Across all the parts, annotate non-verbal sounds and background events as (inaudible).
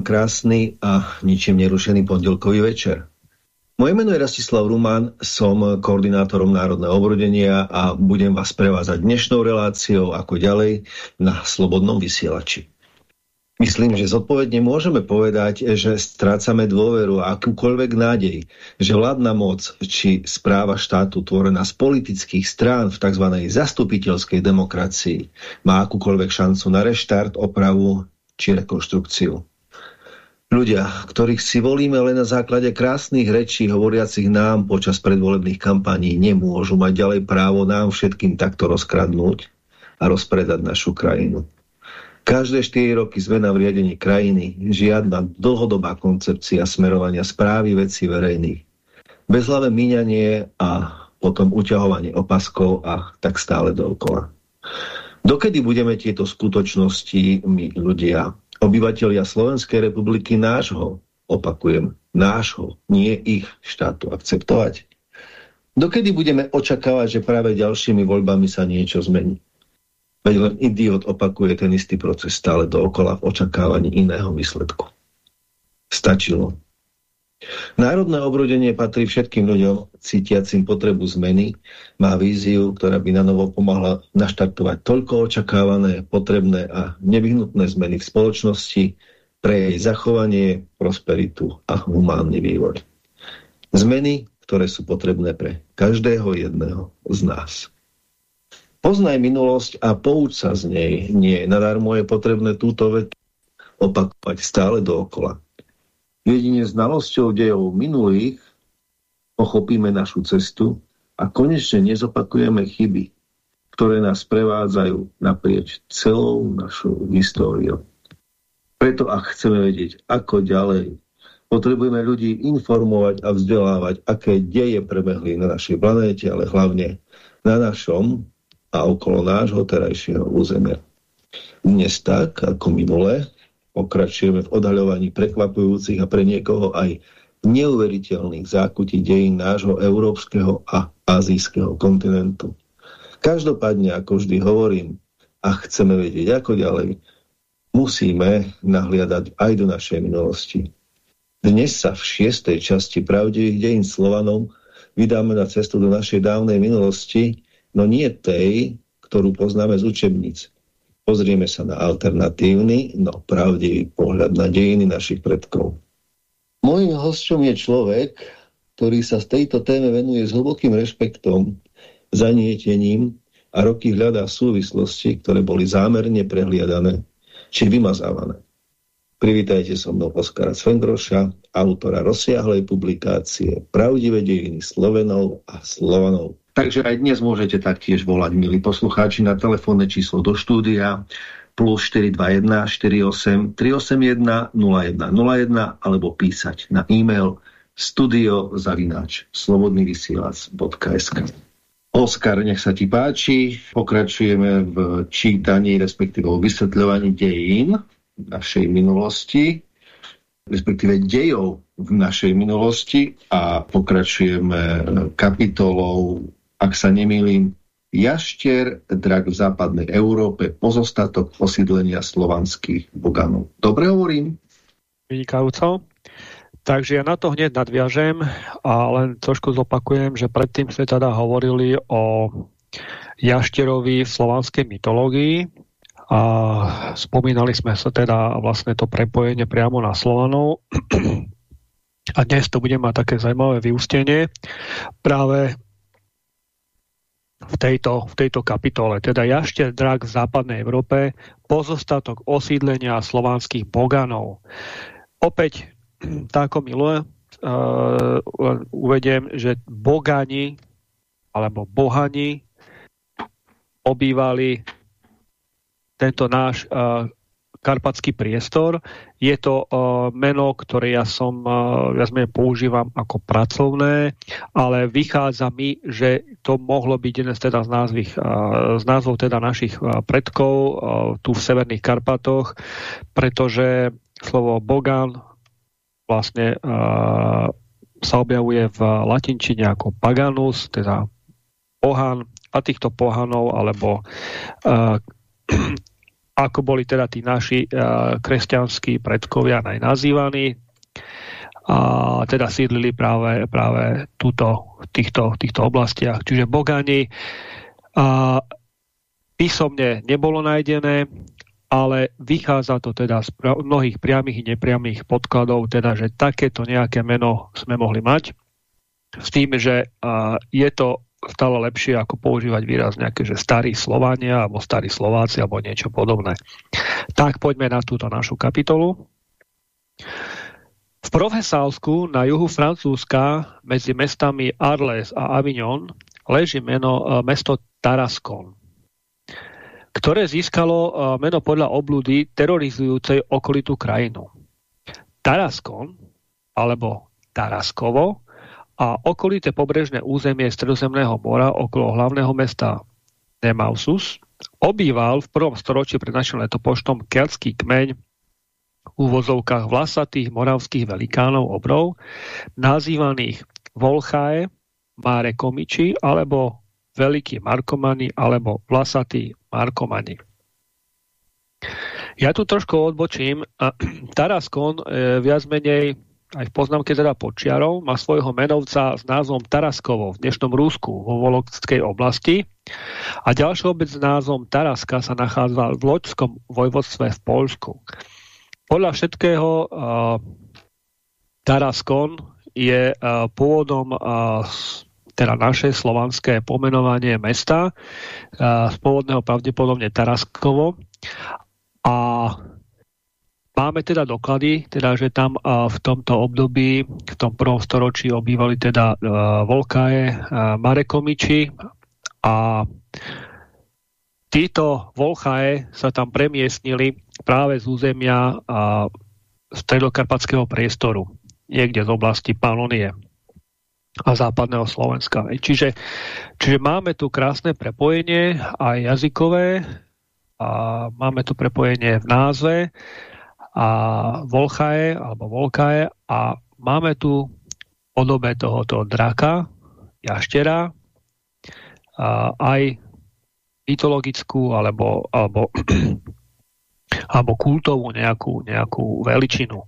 vám krásny a ničím nerušený pondelkový večer. Moje meno je Rastislav Ruman, som koordinátorom Národného obrodenia a budem vás prevázať dnešnou reláciou ako ďalej na Slobodnom vysielači. Myslím, že zodpovedne môžeme povedať, že strácame dôveru a akúkoľvek nádej, že vládna moc či správa štátu tvorená z politických strán v tzv. zastupiteľskej demokracii má akúkoľvek šancu na reštart, opravu či rekonštrukciu. Ľudia, ktorých si volíme len na základe krásnych rečí hovoriacich nám počas predvolebných kampaní, nemôžu mať ďalej právo nám všetkým takto rozkradnúť a rozpredať našu krajinu. Každé 4 roky zmena v riadení krajiny, žiadna dlhodobá koncepcia smerovania správy veci verejných. Bezhlavé míňanie a potom uťahovanie opaskov a tak stále dookola. Dokedy budeme tieto skutočnosti my ľudia obyvateľia Slovenskej republiky nášho, opakujem, nášho, nie ich štátu akceptovať? Dokedy budeme očakávať, že práve ďalšími voľbami sa niečo zmení? Veď len idiot opakuje ten istý proces stále dookola v očakávaní iného výsledku. Stačilo. Národné obrodenie patrí všetkým ľuďom cítiacim potrebu zmeny, má víziu, ktorá by na novo pomohla naštartovať toľko očakávané, potrebné a nevyhnutné zmeny v spoločnosti pre jej zachovanie, prosperitu a humánny vývoj. Zmeny, ktoré sú potrebné pre každého jedného z nás. Poznaj minulosť a pouč sa z nej. Nie, nadarmo je potrebné túto vec opakovať stále dookola Jedine znalosťou dejov minulých pochopíme našu cestu a konečne nezopakujeme chyby, ktoré nás prevádzajú naprieč celou našou históriou. Preto ak chceme vedieť, ako ďalej, potrebujeme ľudí informovať a vzdelávať, aké deje prebehli na našej planéte, ale hlavne na našom a okolo nášho terajšieho územia. Dnes tak, ako minule, Pokračujeme v odhaľovaní prekvapujúcich a pre niekoho aj neuveriteľných zákutí dejín nášho európskeho a azijského kontinentu. Každopádne, ako vždy hovorím, a chceme vedieť, ako ďalej, musíme nahliadať aj do našej minulosti. Dnes sa v šiestej časti pravdivých dejín Slovanov vydáme na cestu do našej dávnej minulosti, no nie tej, ktorú poznáme z učebníc, Pozrieme sa na alternatívny, no pravdivý pohľad na dejiny našich predkov. Mojím hosťom je človek, ktorý sa z tejto téme venuje s hlbokým rešpektom, zanietením a roky hľadá súvislosti, ktoré boli zámerne prehliadané či vymazávané. Privítajte so mnou Oskara Svendroša, autora rozsiahlej publikácie Pravdivé dejiny Slovenov a Slovanov. Takže aj dnes môžete taktiež volať, milí poslucháči, na telefónne číslo do štúdia plus 421 48 381 0101 alebo písať na e-mail studio zavináč slobodnyvysielac.sk Oskar, nech sa ti páči. Pokračujeme v čítaní, respektíve v vysvetľovaní dejín našej minulosti, respektíve dejov v našej minulosti a pokračujeme kapitolou ak sa nemýlim, jaštier, drak v západnej Európe, pozostatok osídlenia slovanských boganov. Dobre hovorím? Vynikajúco. Takže ja na to hneď nadviažem a len trošku zopakujem, že predtým sme teda hovorili o jaštierovi v slovanskej mytológii a spomínali sme sa teda vlastne to prepojenie priamo na Slovanov (clears throat) a dnes to bude mať také zaujímavé vyústenie práve v tejto, v tejto kapitole. Teda jašte drak v západnej Európe, pozostatok osídlenia slovanských boganov. Opäť, (clears throat) tak ako miluje, uh, uvediem, že bogani alebo bohani obývali tento náš uh, karpatský priestor. Je to uh, meno, ktoré ja som uh, ja sme používam ako pracovné, ale vychádza mi, že to mohlo byť jeden z, teda z, názvych, uh, z názvov teda našich predkov tu v Severných Karpatoch, pretože slovo Bogan vlastne sa objavuje v latinčine ako paganus, teda pohan a týchto pohanov alebo ako boli teda tí naši uh, kresťanskí predkovia najnazývaní, a teda sídlili práve, práve tuto, v týchto, týchto oblastiach. Čiže Bogani a písomne nebolo nájdené, ale vychádza to teda z mnohých priamých i nepriamých podkladov, teda, že takéto nejaké meno sme mohli mať, s tým, že je to stále lepšie, ako používať výraz nejaké, že starí Slovania, alebo starí Slováci, alebo niečo podobné. Tak poďme na túto našu kapitolu. V Profesálsku na juhu Francúzska medzi mestami Arles a Avignon leží meno, e, mesto Tarascon, ktoré získalo e, meno podľa oblúdy terorizujúcej okolitú krajinu. Tarascon, alebo Taraskovo, a okolité pobrežné územie Stredozemného mora okolo hlavného mesta Nemausus obýval v prvom storočí pred našim letopočtom keltský kmeň v úvozovkách vlasatých moravských velikánov obrov, nazývaných Volchae, Márekomiči alebo Veľkí Markomani alebo Vlasatí Markomani. Ja tu trošku odbočím. (clears throat) Taraskon e, viac menej aj v poznámke teda počiarov, má svojho menovca s názvom Taraskovo v dnešnom Rúsku vo Volockej oblasti a ďalší obec s názvom Taraska sa nachádza v Loďskom vojvodstve v Polsku. Podľa všetkého uh, Taraskon je uh, pôvodom uh, teda naše slovanské pomenovanie mesta uh, z pôvodného pravdepodobne Taraskovo a Máme teda doklady, teda, že tam v tomto období, v tom prvom storočí obývali teda Volkaje, Marekomiči a títo Volchaje sa tam premiestnili práve z územia stredokarpatského priestoru, niekde z oblasti Panonie a západného Slovenska. Čiže, čiže máme tu krásne prepojenie aj jazykové, a máme tu prepojenie v názve, a Volchae alebo Volkae a máme tu podobe tohoto draka, jaštera, a aj mytologickú alebo, alebo, (clears throat) alebo kultovú nejakú, nejakú veličinu.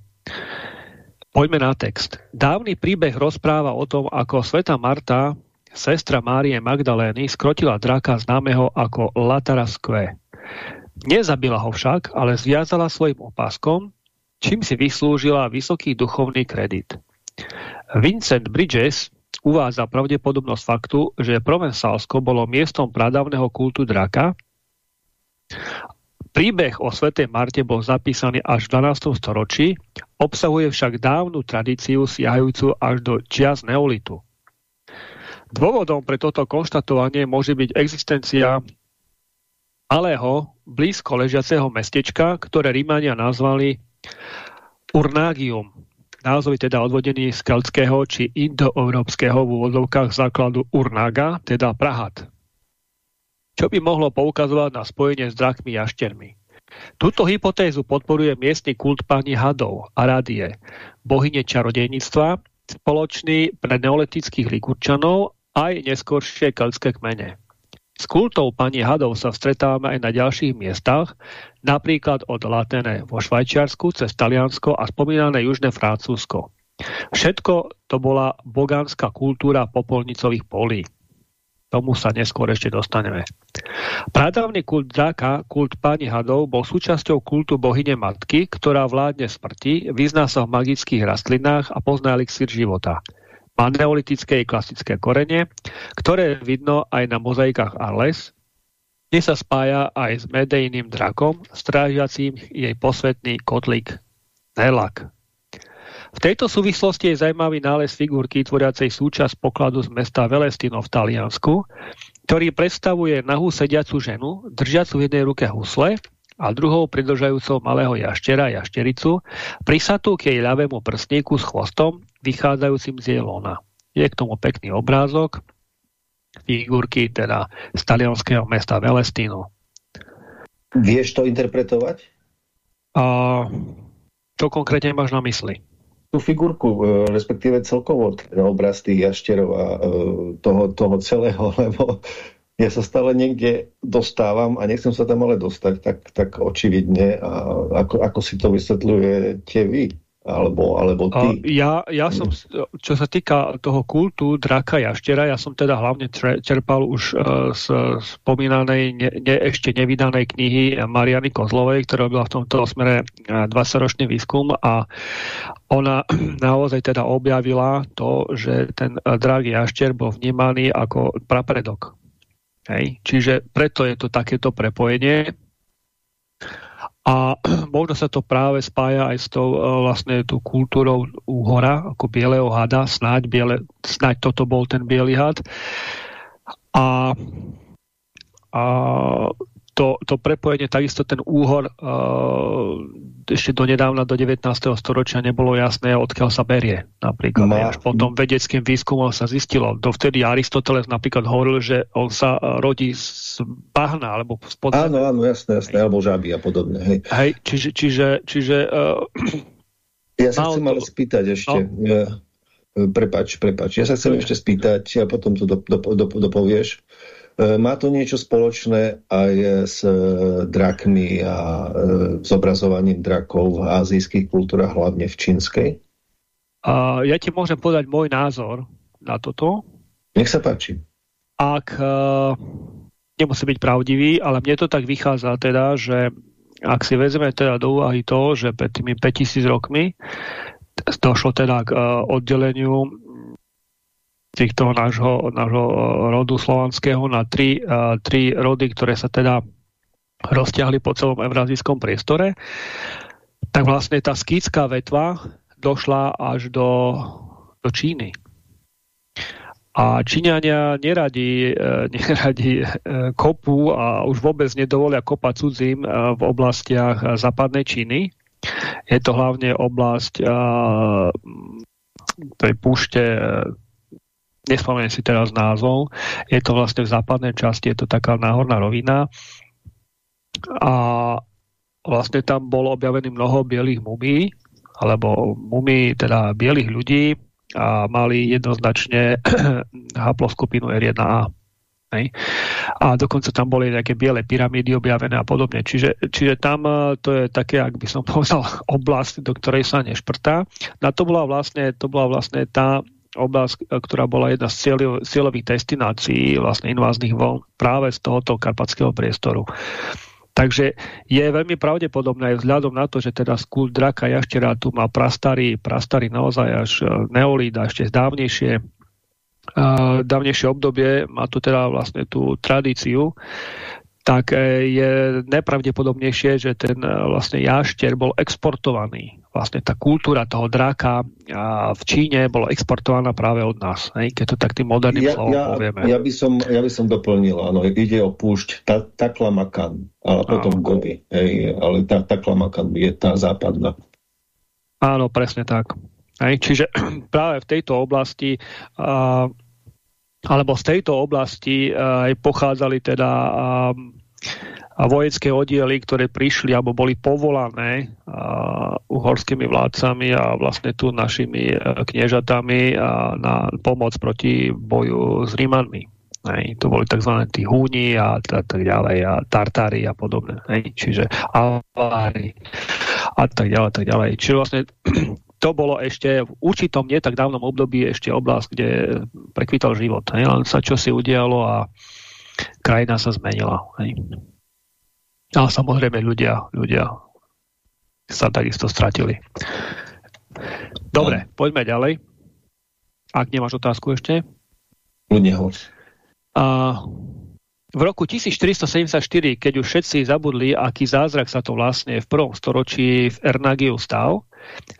Poďme na text. Dávny príbeh rozpráva o tom, ako sveta Marta, sestra Márie Magdalény, skrotila draka známeho ako Lataraskve. Nezabila ho však, ale zviazala svojim opaskom, čím si vyslúžila vysoký duchovný kredit. Vincent Bridges uvádza pravdepodobnosť faktu, že Provensalsko bolo miestom pradávneho kultu draka. Príbeh o svätej Marte bol zapísaný až v 12. storočí, obsahuje však dávnu tradíciu siahajúcu až do čias neolitu. Dôvodom pre toto konštatovanie môže byť existencia malého, blízko ležiaceho mestečka, ktoré Rímania nazvali Urnágium. Názov je teda odvodený z keltského či indoeurópskeho v úvodzovkách základu Urnága, teda Prahat. Čo by mohlo poukazovať na spojenie s drakmi jaštermi. Túto hypotézu podporuje miestny kult pani hadov, Aradie, bohyne čarodejníctva, spoločný pre neolitických likurčanov aj neskôršie keltské kmene. S kultou pani hadov sa stretávame aj na ďalších miestach, napríklad od Latene vo Švajčiarsku cez Taliansko a spomínané južné Francúzsko. Všetko to bola bogánska kultúra popolnicových polí. Tomu sa neskôr ešte dostaneme. Pradávny kult Draka, kult pani hadov, bol súčasťou kultu bohyne matky, ktorá vládne smrti, vyzná sa v magických rastlinách a pozná elixír života má neolitické klasické korene, ktoré vidno aj na mozaikách Arles, kde sa spája aj s medejným drakom, strážiacím jej posvetný kotlik Nelak. V tejto súvislosti je zaujímavý nález figurky tvoriacej súčasť pokladu z mesta Velestino v Taliansku, ktorý predstavuje nahú sediacu ženu, držiacu v jednej ruke husle a druhou pridržajúcou malého jaštera, jaštericu, prisatú k jej ľavému prstníku s chvostom vychádzajúcim z jej lona. Je k tomu pekný obrázok, figurky teda z talianského mesta Velestino. Vieš to interpretovať? A čo konkrétne máš na mysli? Tú figurku, e, respektíve celkovo obraz tých jašterov a e, toho, toho celého, (laughs) lebo ja sa stále niekde dostávam a nechcem sa tam ale dostať, tak, tak očividne, a ako, ako si to vysvetľujete vy alebo, alebo ty? Ja, ja som, čo sa týka toho kultu draka jaštera, ja som teda hlavne čerpal už uh, z spomínanej, ne, ne, ešte nevydanej knihy Mariany Kozlovej, ktorá robila v tomto smere 20-ročný výskum a ona (clears throat) naozaj teda objavila to, že ten drak jašter bol vnímaný ako prapredok. Hej? Čiže preto je to takéto prepojenie a (clears throat) možno sa to práve spája aj s tou e, vlastne tú kultúrou úhora, ako bieleho hada, snáď, biele, snáď toto bol ten biely had. A, a to, to prepojenie, takisto ten úhor uh, ešte do nedávna, do 19. storočia nebolo jasné, odkiaľ sa berie. Napríklad Ma... až potom vedeckým výskumom sa zistilo. Dovtedy Aristoteles napríklad hovoril, že on sa e, rodí z bahna, alebo z podzemia. Áno, áno, jasné, jasné, alebo žaby a podobne. Hej, hej čiže, čiže, čiže uh, ja sa chcem ale spýtať ešte. No? Prepač, prepač. Ja sa chcem ešte spýtať a potom to dopovieš. Do, do, do, do E, má to niečo spoločné aj s e, drakmi a e, zobrazovaním drakov v azijských kultúrach, hlavne v čínskej? Uh, ja ti môžem povedať môj názor na toto. Nech sa páči. Ak uh, nemusí byť pravdivý, ale mne to tak vychádza teda, že ak si vezme teda do úvahy to, že pred tými 5000 rokmi došlo teda k uh, oddeleniu týchto nášho, nášho e, rodu slovanského na tri, uh, tri rody, ktoré sa teda rozťahli po celom evrazijskom priestore, tak vlastne tá skýtská vetva došla až do, do Číny. A Číňania neradi, e, (laughs) neradi kopu a už vôbec nedovolia kopať cudzím v oblastiach západnej Číny. Je to hlavne oblasť tej púšte nespomeniem si teraz názov, je to vlastne v západnej časti, je to taká náhorná rovina a vlastne tam bolo objavený mnoho bielých mumí, alebo mumí teda bielých ľudí a mali jednoznačne (clears throat) haploskupinu R1A. Hej. A dokonca tam boli nejaké biele pyramídy objavené a podobne. Čiže, čiže tam e, to je také, ak by som (laughs) povedal, oblasť, do ktorej sa nešprtá. Na to bola vlastne, to bola vlastne tá oblasť, e, ktorá bola jedna z cieľových destinácií vlastne inváznych vln práve z tohoto karpatského priestoru. Takže je veľmi pravdepodobné aj vzhľadom na to, že teda skúl draka jaštera tu má prastarý, prastarý naozaj až e, neolít a ešte dávnejšie, uh, dávnejšie obdobie, má tu teda vlastne tú tradíciu, tak je nepravdepodobnejšie, že ten vlastne jašter bol exportovaný vlastne tá kultúra toho draka v Číne bola exportovaná práve od nás, hej? keď to tak tým moderným ja, slovom ja, povieme. Ja by, som, ja by som doplnil, áno, ide o púšť ta, Taklamakan, ale potom áno. Gobi, hej, ale tá Taklamakan je tá západná. Áno, presne tak. Hej? Čiže (clears throat) práve v tejto oblasti uh, alebo z tejto oblasti aj pochádzali teda uh, a vojenské oddiely, ktoré prišli alebo boli povolané uh, uhorskými vládcami a vlastne tu našimi uh, kniežatami uh, na pomoc proti boju s Rímanmi. Hej, to boli tzv. tí húni a tak ďalej a tartári a podobne. Hej, čiže avári a tak ďalej, tak ďalej. Čiže vlastne (clears throat) to bolo ešte v určitom nie tak dávnom období ešte oblasť, kde prekvítal život. Hej, len sa čo si udialo a krajina sa zmenila. Hej. Ale samozrejme ľudia, ľudia sa takisto stratili. Dobre, no. poďme ďalej. Ak nemáš otázku ešte. Ľudia A v roku 1474, keď už všetci zabudli, aký zázrak sa to vlastne v prvom storočí v Ernagiu stal,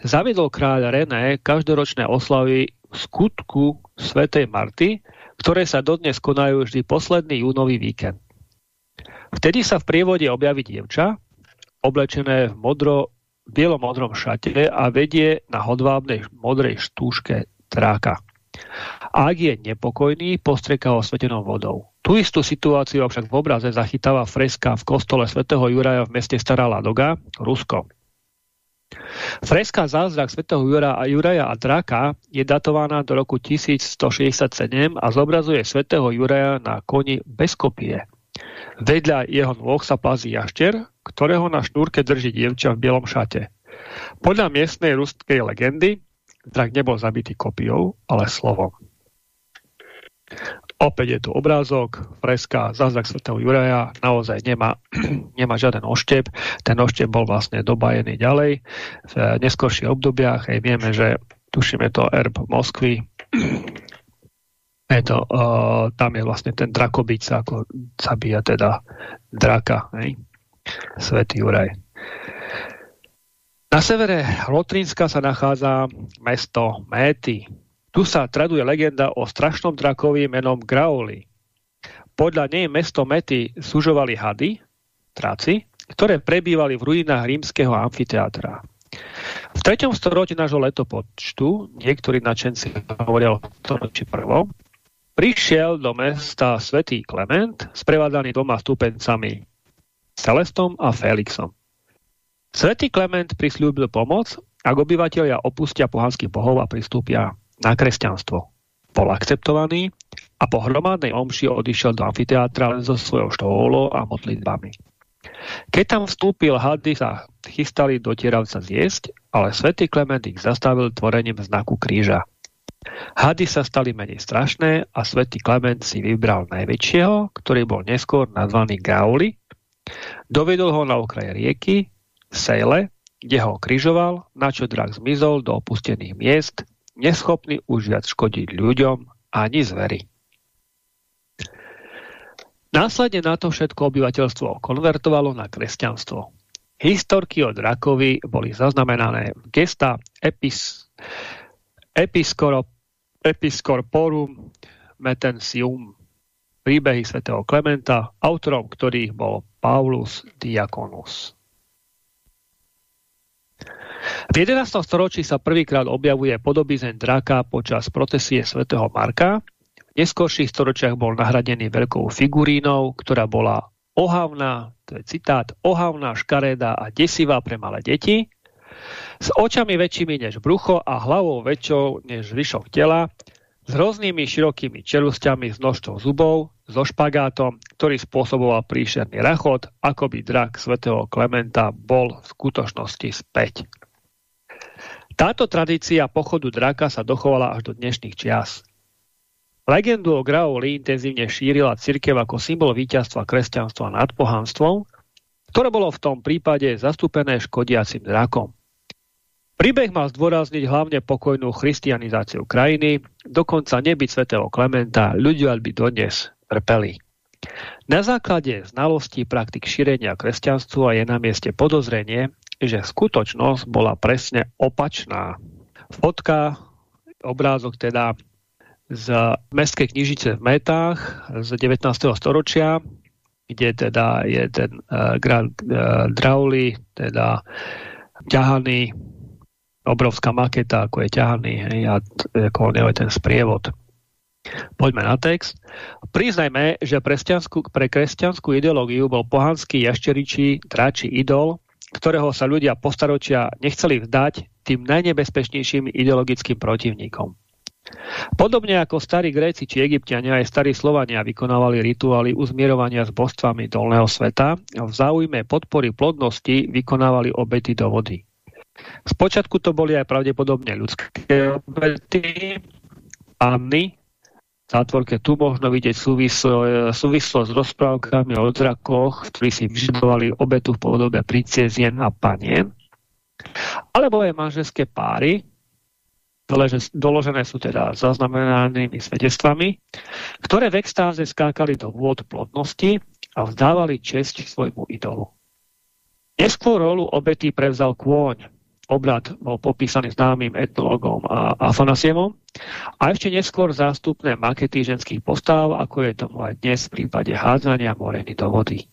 zaviedol kráľ René každoročné oslavy skutku svätej Marty, ktoré sa dodnes konajú vždy posledný júnový víkend. Vtedy sa v prievode objaví dievča, oblečené v modro, bielomodrom šate a vedie na hodvábnej modrej štúške tráka. Ak je nepokojný, postreka osvetenou vodou. Tú istú situáciu však v obraze zachytáva freska v kostole svätého Juraja v meste Stará Ladoga, Rusko. Freska Zázrak svätého Jura Juraja a Draka je datovaná do roku 1167 a zobrazuje svätého Juraja na koni bez kopie. Vedľa jeho nôh sa plazí jašter, ktorého na šnúrke drží dievča v bielom šate. Podľa miestnej ruskej legendy drak nebol zabitý kopiou, ale slovom. Opäť je tu obrázok, freska, zázrak svätého Juraja, naozaj nemá, (clears throat) nemá žiaden oštep. Ten oštep bol vlastne dobajený ďalej. V neskorších obdobiach aj vieme, že tušíme to erb Moskvy. (clears throat) Je to, uh, tam je vlastne ten drakobic, ako zabíja teda draka, hej? Svetý Juraj. Na severe Lotrínska sa nachádza mesto Méty, tu sa traduje legenda o strašnom drakovi menom Grauli. Podľa nej mesto Mety sužovali hady, traci, ktoré prebývali v ruinách rímskeho amfiteátra. V 3. storočí nášho letopočtu, niektorí načenci hovoria o storočí prvom, prišiel do mesta svätý Klement, sprevádzaný dvoma stúpencami Celestom a Felixom. Svetý Klement prislúbil pomoc, ak obyvateľia opustia pohanských bohov a pristúpia na kresťanstvo. Bol akceptovaný a po hromadnej omši odišiel do amfiteátra len so svojou štôlou a modlitbami. Keď tam vstúpil, hady sa chystali do tieravca zjesť, ale svätý Klement ich zastavil tvorením znaku kríža. Hady sa stali menej strašné a svätý Klement si vybral najväčšieho, ktorý bol neskôr nazvaný Gauli. Dovedol ho na okraj rieky, Sejle, kde ho križoval, na čo drak zmizol do opustených miest neschopný už viac škodiť ľuďom ani zveri. Následne na to všetko obyvateľstvo konvertovalo na kresťanstvo. Historky o drakovi boli zaznamenané v gesta Epis, Episcoro, Episcorporum Metensium príbehy svätého Klementa, autorom ktorých bol Paulus Diakonus. V 11. storočí sa prvýkrát objavuje podobizeň draka počas protesie svätého Marka. V neskôrších storočiach bol nahradený veľkou figurínou, ktorá bola ohavná, to je citát, ohavná, škaredá a desivá pre malé deti, s očami väčšími než brucho a hlavou väčšou než zvyšok tela, s rôznymi širokými čelusťami s množstvom zubov, so špagátom, ktorý spôsoboval príšerný rachot, ako by drak svätého Klementa bol v skutočnosti späť. Táto tradícia pochodu draka sa dochovala až do dnešných čias. Legendu o Grauli intenzívne šírila cirkev ako symbol víťazstva kresťanstva nad pohanstvom, ktoré bolo v tom prípade zastúpené škodiacim drakom. Príbeh mal zdôrazniť hlavne pokojnú christianizáciu krajiny, dokonca nebyť svätého Klementa, ľudia by dodnes trpeli. Na základe znalostí praktik šírenia kresťanstva je na mieste podozrenie, že skutočnosť bola presne opačná. Fotka, obrázok teda z mestskej knižice v Metách z 19. storočia, kde teda je ten uh, Grand uh, Drauli, teda ťahaný, obrovská maketa, ako je ťahaný, hej, a ako je ten sprievod. Poďme na text. Priznajme, že pre kresťanskú ideológiu bol pohanský jašteričí dráči idol ktorého sa ľudia postaročia nechceli vzdať tým najnebezpečnejším ideologickým protivníkom. Podobne ako starí Gréci či Egyptiania aj starí Slovania vykonávali rituály uzmierovania s božstvami dolného sveta, v záujme podpory plodnosti vykonávali obety do vody. Spočiatku to boli aj pravdepodobne ľudské obety, Anny, zátvorke tu možno vidieť súvislo, súvislosť s rozprávkami o drakoch, ktorí si vyžadovali obetu v podobe princezien a panien. Alebo aj manželské páry, doložené sú teda zaznamenanými svedectvami, ktoré v extáze skákali do vôd plodnosti a vzdávali česť svojmu idolu. Neskôr rolu obety prevzal kôň, obrad bol popísaný známym etnologom Afanasievom a ešte neskôr zástupné makety ženských postav, ako je tomu aj dnes v prípade hádzania moreny do vody.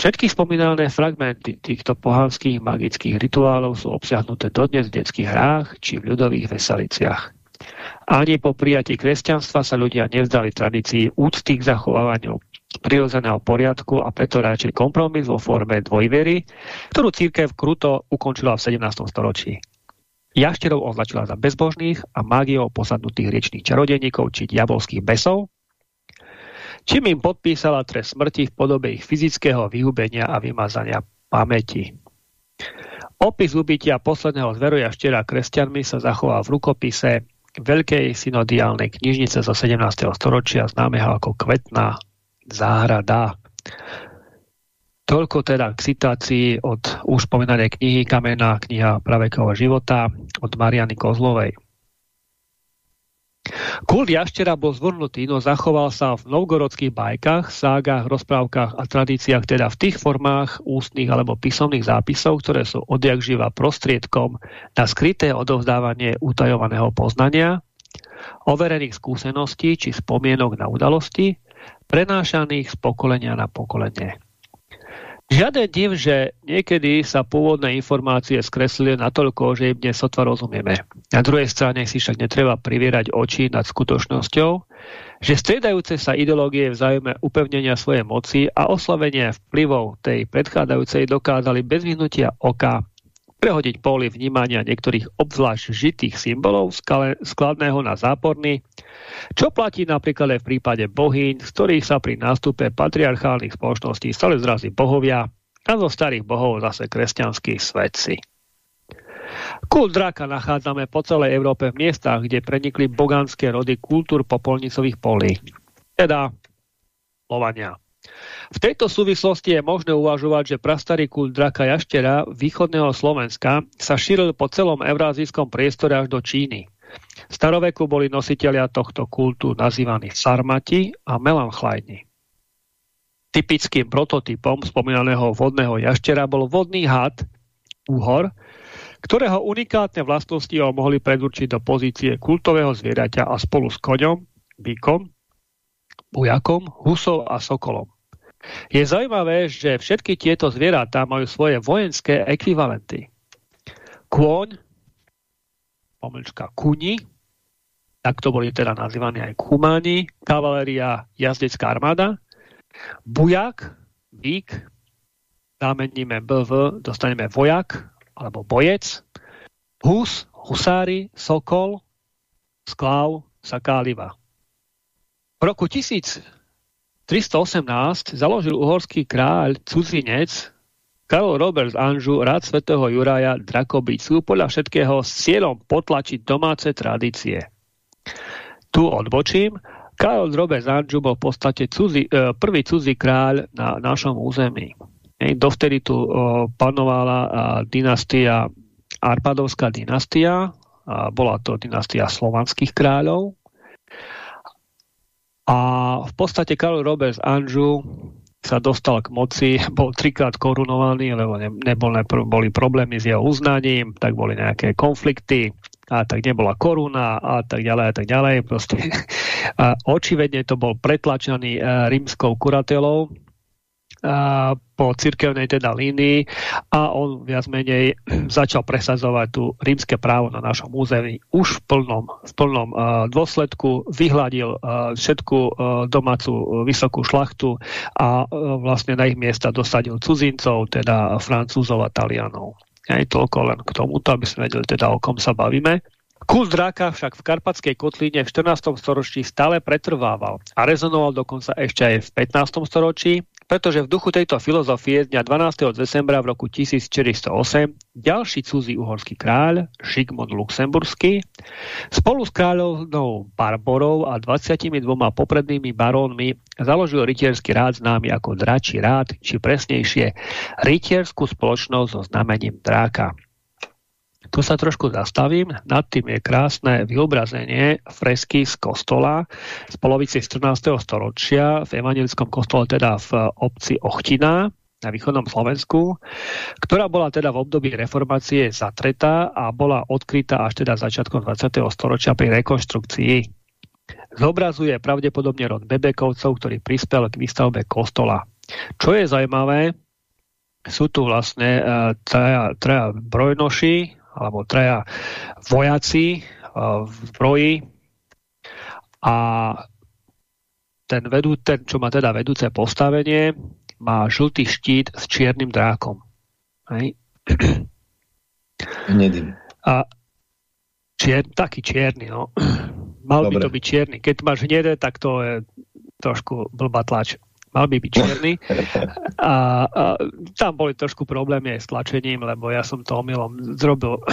Všetky spomínané fragmenty týchto pohanských magických rituálov sú obsiahnuté dodnes v detských hrách či v ľudových veseliciach. Ani po prijatí kresťanstva sa ľudia nevzdali tradícii úcty k zachovávaniu prirodzeného poriadku a preto radšej kompromis vo forme dvojvery, ktorú církev kruto ukončila v 17. storočí. Jašterov označila za bezbožných a mágiou posadnutých riečných čarodejníkov či diabolských besov, čím im podpísala trest smrti v podobe ich fyzického vyhubenia a vymazania pamäti. Opis ubytia posledného zveru jaštera kresťanmi sa zachoval v rukopise Veľkej synodiálnej knižnice zo 17. storočia známeho ako Kvetná záhrada. Toľko teda k citácii od už pomenanej knihy Kamená kniha pravekového života od Mariany Kozlovej. Kult jaštera bol zvrnutý, no zachoval sa v novgorodských bajkách, ságach, rozprávkach a tradíciách, teda v tých formách ústnych alebo písomných zápisov, ktoré sú odjak živa prostriedkom na skryté odovzdávanie utajovaného poznania, overených skúseností či spomienok na udalosti, prenášaných z pokolenia na pokolenie. Žiaden div, že niekedy sa pôvodné informácie skreslili natoľko, že im dnes sotva rozumieme. Na druhej strane si však netreba privierať oči nad skutočnosťou, že striedajúce sa ideológie v upevnenia svojej moci a oslavenia vplyvov tej predchádzajúcej dokázali bez vyhnutia oka prehodiť poli vnímania niektorých obzvlášť žitých symbolov skladného na záporný, čo platí napríklad aj v prípade bohyň, z ktorých sa pri nástupe patriarchálnych spoločností stali zrazy bohovia a zo starých bohov zase kresťanskí svetci. Kult draka nachádzame po celej Európe v miestach, kde prenikli bogánske rody kultúr popolnicových polí, teda Lovania. V tejto súvislosti je možné uvažovať, že prastarý kult draka jaštera východného Slovenska sa šíril po celom eurázijskom priestore až do Číny. V staroveku boli nositeľia tohto kultu nazývaní sarmati a melanchlajni. Typickým prototypom spomínaného vodného jaštera bol vodný had, úhor, ktorého unikátne vlastnosti ho mohli predurčiť do pozície kultového zvieraťa a spolu s koňom, bykom, bujakom, husou a sokolom. Je zaujímavé, že všetky tieto zvieratá majú svoje vojenské ekvivalenty. Kôň, pomlčka kuni, tak to boli teda nazývaní aj kumáni, kavaleria, jazdecká armáda, bujak, bík, zameníme BV, dostaneme vojak alebo bojec, hus, husári, sokol, sklav, sakáliva. V roku 1000 318 založil uhorský kráľ cudzinec Karol Robert Anžu rád svätého Juraja Drakobicu podľa všetkého s cieľom potlačiť domáce tradície. Tu odbočím. Karol Robert Anžu bol v podstate cudzi, e, prvý cudzí kráľ na našom území. E, dovtedy tu e, panovala dynastia, Arpadovská dynastia, bola to dynastia slovanských kráľov, a v podstate Karol Robert z Anžu sa dostal k moci, bol trikrát korunovaný, lebo ne, nebol, boli problémy s jeho uznaním, tak boli nejaké konflikty a tak nebola koruna a tak ďalej a tak ďalej. Proste, (laughs) a očivedne to bol pretlačený e, rímskou kuratelou, po cirkevnej teda línii a on viac menej začal presadzovať tu rímske právo na našom území už v plnom, v plnom uh, dôsledku, vyhľadil uh, všetku uh, domácu vysokú šlachtu a uh, vlastne na ich miesta dosadil cudzincov, teda francúzov a talianov. Aj toľko len k tomuto, aby sme vedeli teda, o kom sa bavíme. Kult dráka však v Karpatskej kotlíne v 14. storočí stále pretrvával a rezonoval dokonca ešte aj v 15. storočí, pretože v duchu tejto filozofie dňa 12. decembra v roku 1408 ďalší cudzí uhorský kráľ, Šigmund Luxemburský, spolu s kráľovnou Barborou a 22 poprednými barónmi založil rytierský rád známy ako Dračí rád, či presnejšie rytierskú spoločnosť so znamením dráka. Tu sa trošku zastavím. Nad tým je krásne vyobrazenie fresky z kostola z polovice 14. storočia v evangelickom kostole, teda v obci Ochtina na východnom Slovensku, ktorá bola teda v období reformácie zatretá a bola odkrytá až teda začiatkom 20. storočia pri rekonštrukcii. Zobrazuje pravdepodobne rod Bebekovcov, ktorý prispel k výstavbe kostola. Čo je zaujímavé, sú tu vlastne uh, traja, traja brojnoši, alebo traja vojaci v zbroji a ten, vedú, ten, čo má teda vedúce postavenie, má žltý štít s čiernym drákom. Hej? (clears throat) Hnedým. A čier, taký čierny, no. (clears throat) Mal Dobre. by to byť čierny. Keď máš hnedé, tak to je trošku blbá tlač. Mal by byť čierny. A, a tam boli trošku problémy aj s tlačením, lebo ja som to omylom zrobil (clears throat)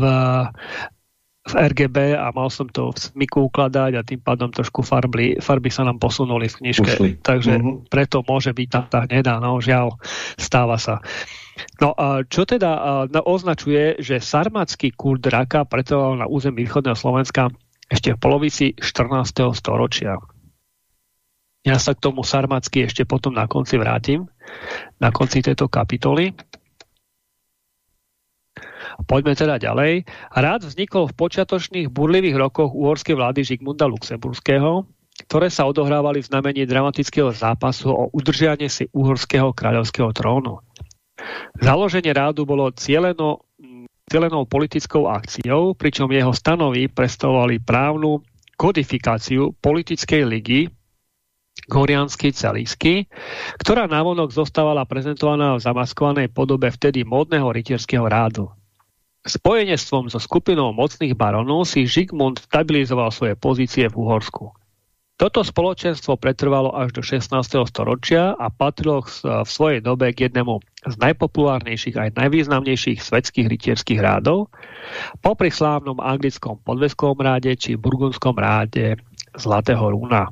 v, v RGB a mal som to v smiku ukladať a tým pádom trošku farby, farby sa nám posunuli v knižke. Ušli. Takže uh mhm. -huh. preto môže byť tam tá hnedá, no žiaľ, stáva sa. No a čo teda no, označuje, že sarmatský kult draka pretrval na území východného Slovenska ešte v polovici 14. storočia. Ja sa k tomu sarmatsky ešte potom na konci vrátim, na konci tejto kapitoly. Poďme teda ďalej. Rád vznikol v počiatočných burlivých rokoch uhorskej vlády Žigmunda Luxemburského, ktoré sa odohrávali v znamení dramatického zápasu o udržianie si uhorského kráľovského trónu. Založenie rádu bolo cieleno, cielenou politickou akciou, pričom jeho stanovy predstavovali právnu kodifikáciu politickej ligy Gorianský celísky, ktorá návonok zostávala prezentovaná v zamaskovanej podobe vtedy módneho rytierského rádu. Spojenestvom so skupinou mocných baronov si Žigmund stabilizoval svoje pozície v Uhorsku. Toto spoločenstvo pretrvalo až do 16. storočia a patrilo v svojej dobe k jednému z najpopulárnejších aj najvýznamnejších svetských rytierských rádov, popri slávnom anglickom podveskovom ráde či burgundskom ráde Zlatého rúna.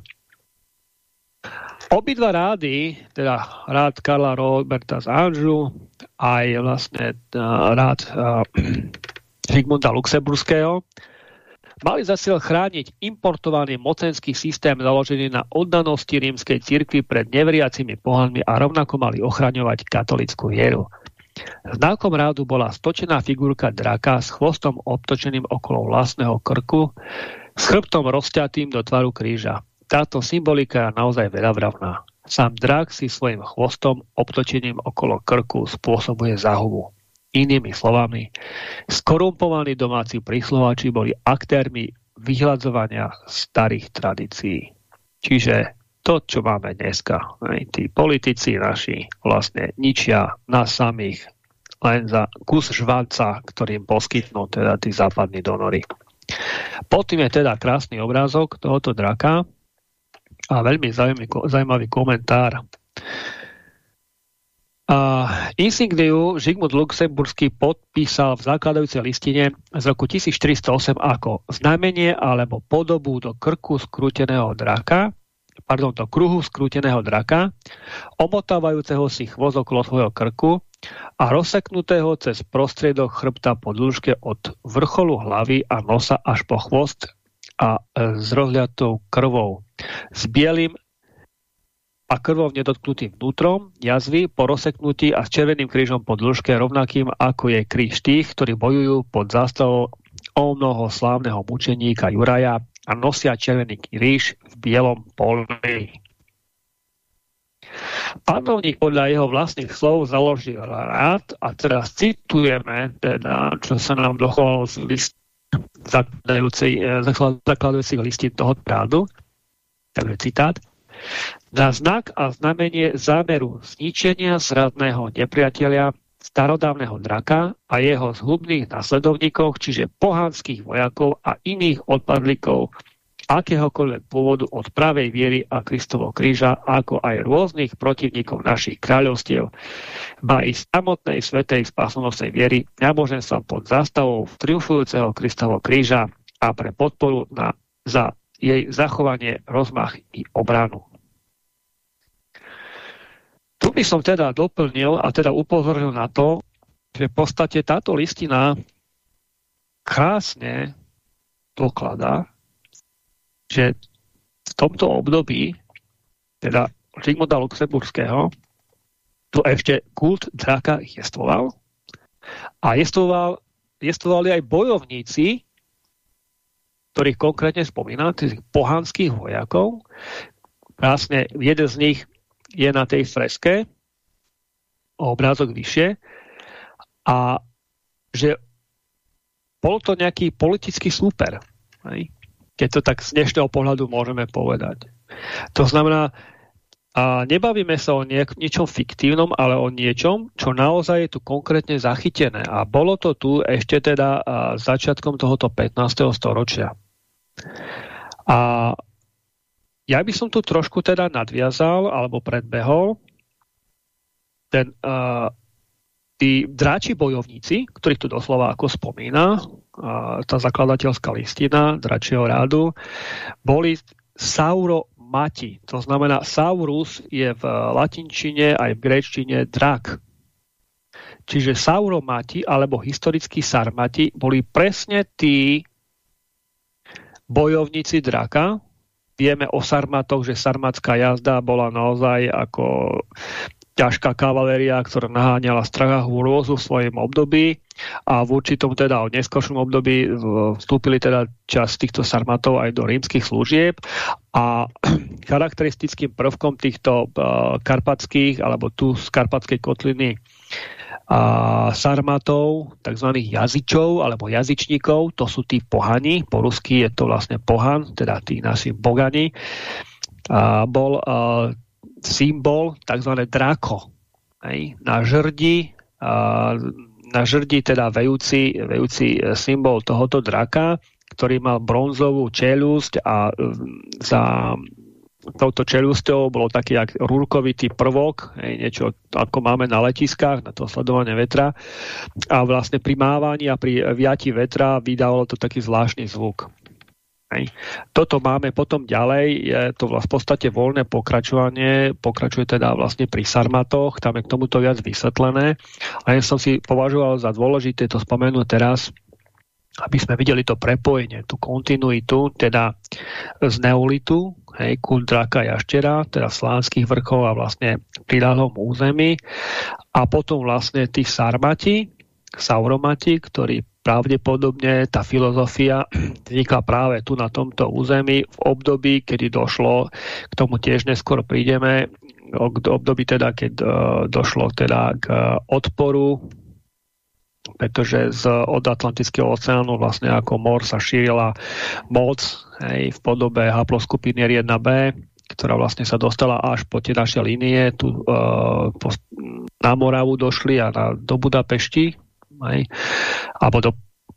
Obidva rády, teda rád Karla Roberta z Anžu, aj vlastne rád (clears throat) Zigmunda Luxemburského, mali za cieľ chrániť importovaný mocenský systém založený na oddanosti rímskej cirkvi pred neveriacimi pohanmi a rovnako mali ochraňovať katolickú vieru. Znakom rádu bola stočená figurka draka s chvostom obtočeným okolo vlastného krku, s chrbtom rozťatým do tvaru kríža. Táto symbolika je naozaj veľavravná. Sám drak si svojim chvostom obtočením okolo krku spôsobuje zahubu. Inými slovami, skorumpovaní domáci príslovači boli aktérmi vyhľadzovania starých tradícií. Čiže to, čo máme dneska, tí politici naši vlastne ničia nás samých len za kus žvanca, ktorým poskytnú teda tí západní donory. Potom je teda krásny obrázok tohoto draka a veľmi zaujímavý, komentár. A insigniu Žigmund Luxemburský podpísal v zakladajúcej listine z roku 1408 ako znamenie alebo podobu do krku skrúteného draka, pardon, do kruhu skrúteného draka, omotávajúceho si chvoz okolo svojho krku a rozseknutého cez prostriedok chrbta po dĺžke od vrcholu hlavy a nosa až po chvost a e, s rozliatou krvou, s bielým a krvou nedotknutým vnútrom, jazvy po rozseknutí a s červeným krížom po dĺžke rovnakým ako je kríž tých, ktorí bojujú pod zástavou o mnoho slávneho mučeníka Juraja a nosia červený kríž v bielom poli. Panovník podľa jeho vlastných slov založil rád a teraz citujeme, teda, čo sa nám dochovalo z list zakladajúcich listín toho rádu, citát, za znak a znamenie zámeru zničenia zradného nepriateľa starodávneho draka a jeho zhubných nasledovníkov, čiže pohanských vojakov a iných odpadlíkov akéhokoľvek pôvodu od pravej viery a Kristovo kríža, ako aj rôznych protivníkov našich kráľovstiev, má i samotnej svetej spásonosnej viery náboženstva pod zástavou triumfujúceho Kristovo kríža a pre podporu na, za jej zachovanie, rozmach i obranu. Tu by som teda doplnil a teda upozornil na to, že v podstate táto listina krásne dokladá, že v tomto období, teda Žigmonda Luxemburského, tu ešte kult draka jestvoval a jestvoval, jestvovali aj bojovníci, ktorých konkrétne spomínam, tých pohanských vojakov. Krásne, jeden z nich je na tej freske o obrázok vyššie a že bol to nejaký politický súper. Keď to tak z dnešného pohľadu môžeme povedať. To znamená, a nebavíme sa o niek- niečom fiktívnom, ale o niečom, čo naozaj je tu konkrétne zachytené. A bolo to tu ešte teda začiatkom tohoto 15. storočia. A ja by som tu trošku teda nadviazal alebo predbehol ten, uh, tí dráči bojovníci, ktorých tu doslova ako spomína, uh, tá zakladateľská listina dračieho rádu, boli Sauro mati. To znamená, Saurus je v latinčine aj v gréčtine drak. Čiže Sauromati alebo historickí Sarmati boli presne tí bojovníci draka. Vieme o Sarmatoch, že sarmatská jazda bola naozaj ako ťažká kavaléria, ktorá naháňala strach hrôzu v svojom období a v určitom teda o neskôršom období vstúpili teda čas týchto sarmatov aj do rímskych služieb a (clears throat) charakteristickým prvkom týchto uh, karpatských alebo tu z karpatskej kotliny a sarmatov, tzv. jazyčov alebo jazyčníkov, to sú tí pohani, po rusky je to vlastne pohan, teda tí naši bogani, a bol uh, symbol tzv. drako. Hej, na žrdi a, na žrdi teda vejúci, vejúci symbol tohoto draka, ktorý mal bronzovú čelusť a za touto čelusťou bolo taký jak rúrkovitý prvok, hej, niečo ako máme na letiskách, na to sledovanie vetra. A vlastne pri mávaní a pri viati vetra vydávalo to taký zvláštny zvuk. Hej. Toto máme potom ďalej, je to v podstate voľné pokračovanie, pokračuje teda vlastne pri Sarmatoch, tam je k tomuto viac vysvetlené. A ja som si považoval za dôležité to spomenúť teraz, aby sme videli to prepojenie, tú kontinuitu, teda z neolitu, hej, kult draka jaštera, teda slánskych vrchov a vlastne priláhlom území. A potom vlastne tí Sarmati, Sauromati, ktorí pravdepodobne tá filozofia (clears throat) vznikla práve tu na tomto území v období, kedy došlo, k tomu tiež neskôr prídeme, období teda, keď uh, došlo teda k uh, odporu pretože z, od Atlantického oceánu vlastne ako mor sa šírila moc hej, v podobe haploskupiny 1b, ktorá vlastne sa dostala až po tie naše línie. Tu uh, po, na Moravu došli a na, do Budapešti, aj, alebo do,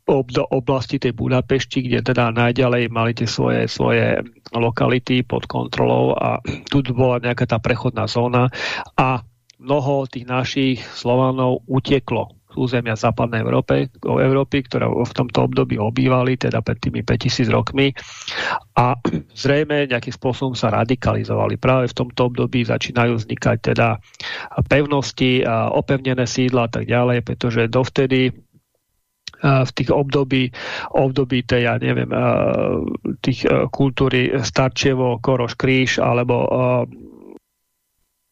do oblasti tej Budapešti, kde teda najďalej mali tie svoje, svoje lokality pod kontrolou a tu bola nejaká tá prechodná zóna a mnoho tých našich Slovanov uteklo územia západnej Európy, Európy, ktoré v tomto období obývali, teda pred tými 5000 rokmi a zrejme nejakým spôsobom sa radikalizovali. Práve v tomto období začínajú vznikať teda pevnosti, opevnené sídla a tak ďalej, pretože dovtedy v tých období, období tej, ja neviem, tých kultúry Starčevo, Koroš, Kríž alebo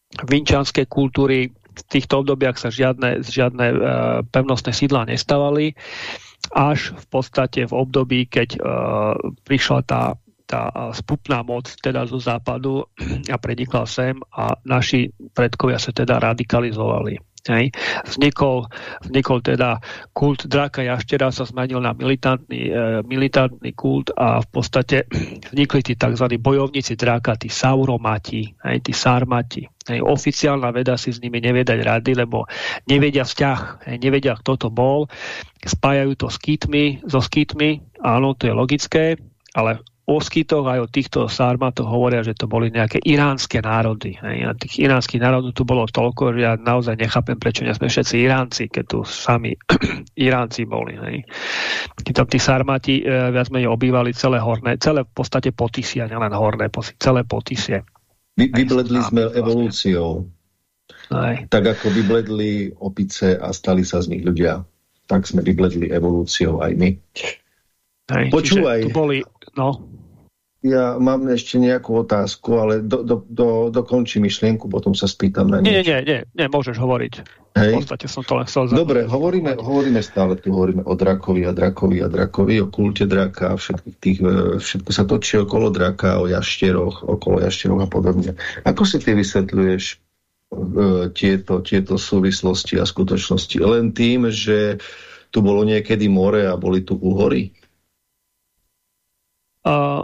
vinčanskej kultúry týchto obdobiach sa žiadne, žiadne uh, pevnostné sídla nestavali, až v podstate v období, keď uh, prišla tá tá spupná moc teda zo západu a prenikla sem a naši predkovia sa teda radikalizovali. Hej. Vznikol, vznikol teda kult draka jaštera sa zmenil na militantný, e, militantný kult a v podstate (clears throat) vznikli tí tzv. bojovníci draka, tí sauromati, hej, tí sarmati. Hej. Oficiálna veda si s nimi nevie dať rady, lebo nevedia vzťah, hej, nevedia, kto to bol. Spájajú to s kýtmi, so skýtmi, áno, to je logické, ale o Skitoch aj o týchto Sarmatoch hovoria, že to boli nejaké iránske národy. Hej. A tých iránskych národov tu bolo toľko, že ja naozaj nechápem, prečo nie sme všetci Iránci, keď tu sami (clears throat) Iránci boli. Hej. Títo tí Sarmati e, viac menej obývali celé horné, celé v podstate potisie, nielen horné, celé potisie. Vy, vybledli sme evolúciou. Aj. Tak ako vybledli opice a stali sa z nich ľudia, tak sme vybledli evolúciou aj my. Hej, Počúvaj. Tu boli, no. Ja mám ešte nejakú otázku, ale do, do, do, dokončí myšlienku, potom sa spýtam na. Nie, nie, nie, nie, môžeš hovoriť. Hej. V podstate som to len chcel Dobre, hovoríme, hovoríme stále, tu hovoríme o drakovi a drakovi a drakovi, o kulte draka, všetkých tých, e, všetko sa točí okolo draka, o jaštieroch, okolo jaštieroch a podobne. Ako si ty vysvetľuješ uh, tieto, tieto súvislosti a skutočnosti? Len tým, že tu bolo niekedy more a boli tu úhory? Uh,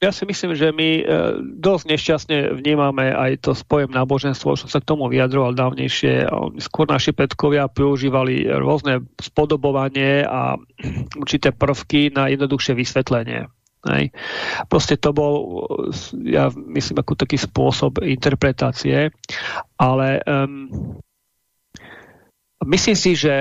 ja si myslím, že my uh, dosť nešťastne vnímame aj to spojem náboženstvo, čo sa k tomu vyjadroval dávnejšie. Skôr naši predkovia používali rôzne spodobovanie a (clears throat) určité prvky na jednoduchšie vysvetlenie. Hej. Proste to bol, ja myslím, ako taký spôsob interpretácie, ale um, myslím si, že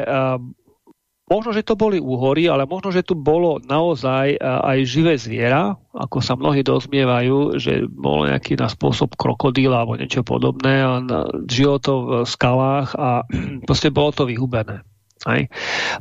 možno, že to boli úhory, ale možno, že tu bolo naozaj uh, aj živé zviera, ako sa mnohí dozmievajú, že bol nejaký na spôsob krokodíla alebo niečo podobné žilo to v skalách a (clears throat) proste bolo to vyhubené. Hej.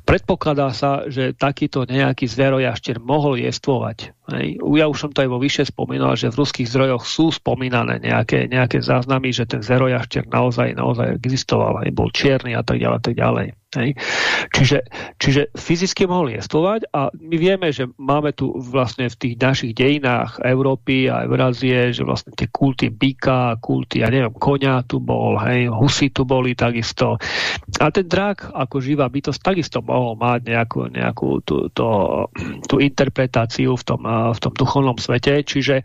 Predpokladá sa, že takýto nejaký zverojaštier mohol jestvovať. Hej. Ja už som to aj vo vyššie spomínal, že v ruských zdrojoch sú spomínané nejaké, nejaké záznamy, že ten zverojaštier naozaj, naozaj existoval, aj bol čierny a tak ďalej, a tak ďalej. Hej. Čiže, čiže fyzicky mohol jestvovať a my vieme, že máme tu vlastne v tých našich dejinách Európy a Eurázie, že vlastne tie kulty byka, kulty, ja neviem, konia tu bol, hej, husy tu boli takisto. A ten drak ako živá bytosť takisto mohol mať nejakú, nejakú tú, to, tú interpretáciu v tom, v tom duchovnom svete, čiže,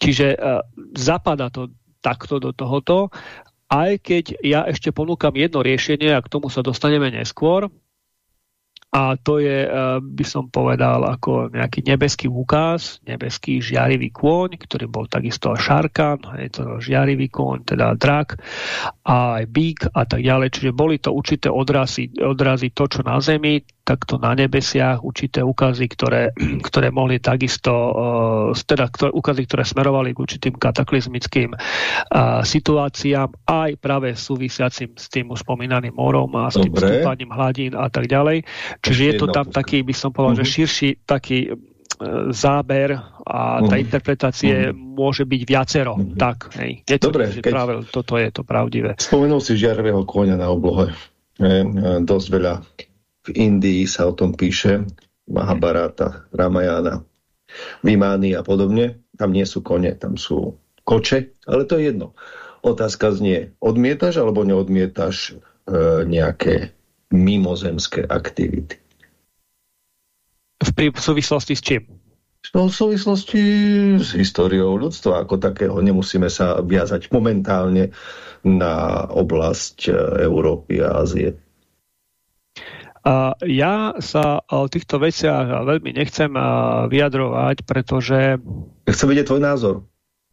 čiže uh, zapadá to takto do tohoto aj keď ja ešte ponúkam jedno riešenie a k tomu sa dostaneme neskôr, a to je, eh, by som povedal, ako nejaký nebeský úkaz, nebeský žiarivý kôň, ktorý bol takisto šarkan, je to žiarivý kôň, teda drak a aj bík a tak ďalej. Čiže boli to určité odrazy, odrazy to, čo na zemi, takto na nebesiach určité ukazy, ktoré, (clears throat) ktoré mohli takisto, teda ktoré, ukazy, ktoré smerovali k určitým kataklizmickým situáciám, aj práve súvisiacim s tým už spomínaným morom a s tým Dobre. stúpaním hladín a tak ďalej. Čiže je to tam taký, by som povedal, uh -huh. že mhm. širší taký e, záber a tá uh-huh. interpretácie uh-huh. môže byť viacero. Uh-huh. Tak, hej. Je to, Dobre, keď... práve toto je to pravdivé. Spomenul si žiarvého koňa na oblohe. Je, dosť veľa v Indii sa o tom píše, Mahabharata, Ramayana, Vimány a podobne. Tam nie sú kone, tam sú koče, ale to je jedno. Otázka znie, odmietaš alebo neodmietaš e, nejaké mimozemské aktivity? V, v súvislosti s čím? No, v súvislosti s históriou ľudstva ako takého. Nemusíme sa viazať momentálne na oblasť e, Európy a Ázie. Ja sa o týchto veciach veľmi nechcem vyjadrovať, pretože... Chcem vidieť tvoj názor.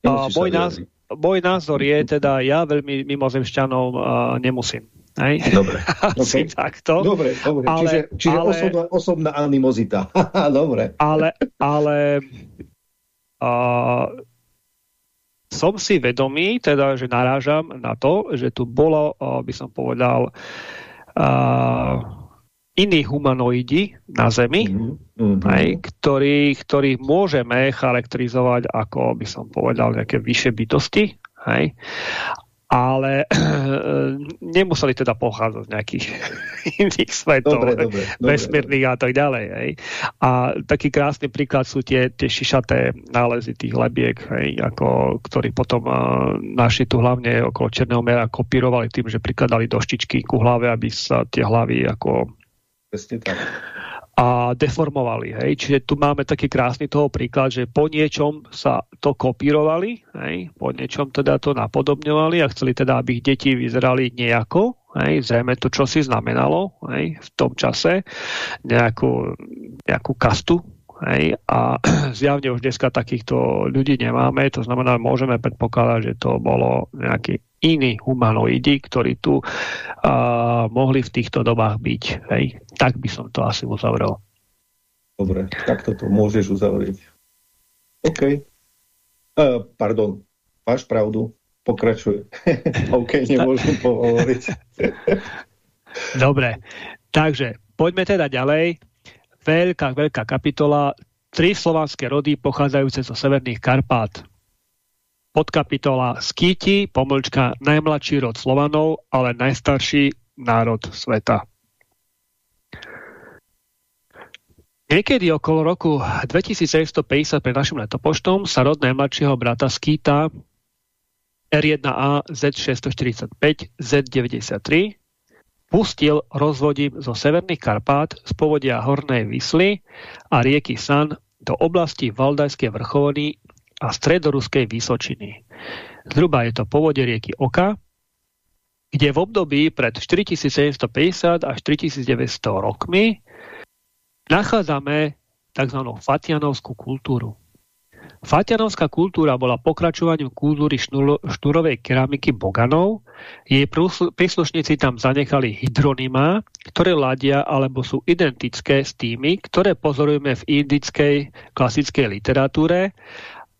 Môj, názor môj názor je teda, ja veľmi mimozemšťanov nemusím. Hej? Dobre. (laughs) Asi okay. takto. Dobre, dobre. Ale, čiže, čiže ale, osobná, osobná animozita. (laughs) dobre. Ale, ale uh, som si vedomý, teda, že narážam na to, že tu bolo, uh, by som povedal, uh, iní humanoidi na Zemi, mm -hmm. aj, ktorých môžeme charakterizovať ako, by som povedal, nejaké vyššie bytosti. Hej? ale (clears throat) nemuseli teda pochádzať z nejakých (laughs) iných svetov, dobre, dobre, vesmírnych a tak ďalej. Hej. A taký krásny príklad sú tie, tie šišaté nálezy tých lebiek, hej, ako, ktorí potom uh, naši tu hlavne okolo Černého mera kopírovali tým, že prikladali doštičky ku hlave, aby sa tie hlavy ako Presne tak. A deformovali. Hej. Čiže tu máme taký krásny toho príklad, že po niečom sa to kopírovali, hej. po niečom teda to napodobňovali a chceli teda, aby ich deti vyzerali nejako. Hej. Zrejme to, čo si znamenalo hej, v tom čase, nejakú, nejakú kastu Hej, a (clears throat) zjavne už dneska takýchto ľudí nemáme, to znamená, môžeme predpokladať, že to bolo nejaký iní humanoidi, ktorí tu uh, mohli v týchto dobách byť. Hej? Tak by som to asi uzavrel. Dobre, tak to môžeš uzavrieť. OK. Uh, pardon, máš pravdu, pokračuj. (laughs) OK, nemôžem (laughs) pohovoriť. Dobre, takže poďme teda ďalej. Veľká, veľká kapitola. Tri slovanské rody pochádzajúce zo severných Karpát podkapitola Skýti, pomlčka najmladší rod Slovanov, ale najstarší národ sveta. Niekedy okolo roku 2650 pred našim letopočtom sa rod najmladšieho brata Skýta R1A Z645 Z93 pustil rozvodím zo severných Karpát z povodia Hornej Vysly a rieky San do oblasti Valdajskej vrchoviny a stredoruskej Vysočiny. Zhruba je to povode rieky Oka, kde v období pred 4750 až 4900 rokmi nachádzame tzv. fatianovskú kultúru. Fatianovská kultúra bola pokračovaním kultúry šnúrovej keramiky Boganov. Jej príslušníci tam zanechali hydronymá, ktoré ladia alebo sú identické s tými, ktoré pozorujeme v indickej klasickej literatúre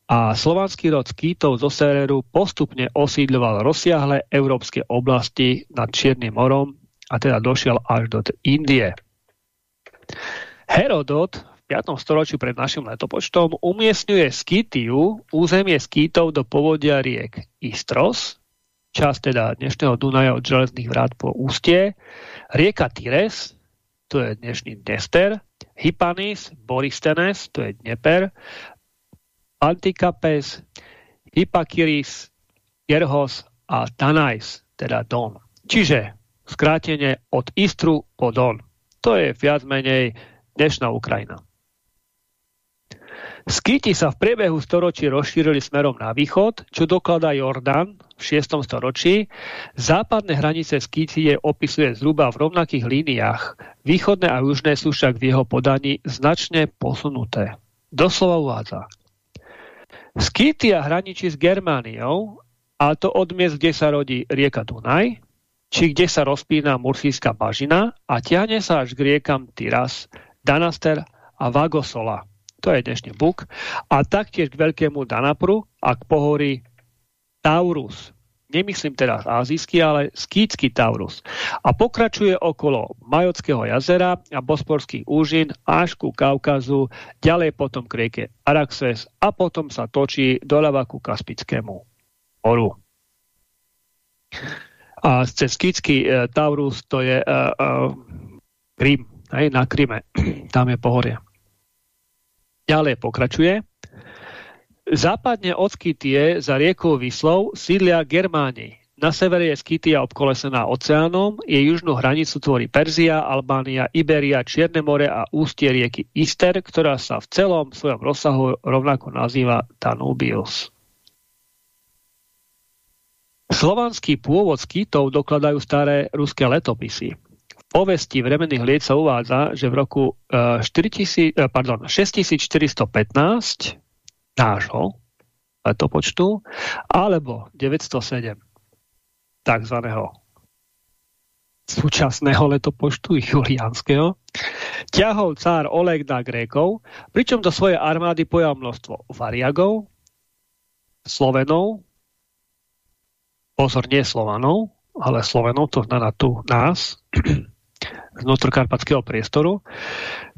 a slovanský rod skýtov zo Sereru postupne osídľoval rozsiahle európske oblasti nad Čiernym morom a teda došiel až do Indie. Herodot 5. storočí pred našim letopočtom umiestňuje Skytiu, územie Skýtov do povodia riek Istros, časť teda dnešného Dunaja od železných vrát po ústie, rieka Tires, to je dnešný Dnester, Hypanis, Boristenes, to je Dneper, Antikapes, Hypakiris, Gerhos a Tanais, teda Don. Čiže skrátenie od Istru po Don. To je viac menej dnešná Ukrajina. Skyti sa v priebehu storočí rozšírili smerom na východ, čo dokladá Jordan v 6. storočí. Západné hranice Skýtie opisuje zhruba v rovnakých líniách. Východné a južné sú však v jeho podaní značne posunuté. Doslova uvádza. Skýtia hraničí s Germániou, a to od miest, kde sa rodí rieka Dunaj, či kde sa rozpína Mursijská bažina a ťahne sa až k riekam Tiras, Danaster a Vagosola to je dnešný Buk, a taktiež k veľkému Danapru a k pohorí Taurus. Nemyslím teraz azijský, ale skýtsky Taurus. A pokračuje okolo Majotského jazera a Bosporských úžin až ku Kaukazu, ďalej potom k rieke Araxes a potom sa točí doľava ku Kaspickému moru. A cez skýtsky e, Taurus to je e, e, hej, na Kryme. (clears throat) Tam je pohorie. Ďalej pokračuje. Západne od Skytie za riekou Vyslov sídlia Germáni. Na severe je Skytia obkolesená oceánom, jej južnú hranicu tvorí Perzia, Albánia, Iberia, Čierne more a ústie rieky Ister, ktorá sa v celom svojom rozsahu rovnako nazýva Danubius. Slovanský pôvod skýtov dokladajú staré ruské letopisy povesti vremenných liet sa uvádza, že v roku uh, 4000, uh, pardon, 6415 nášho letopočtu alebo 907 takzvaného súčasného letopočtu juliánskeho, ťahol cár Oleg na Grékov, pričom do svojej armády pojal množstvo variagov, Slovenov, pozor, nie Slovanov, ale Slovenov, to znamená tu nás, vnútrokarpatského priestoru,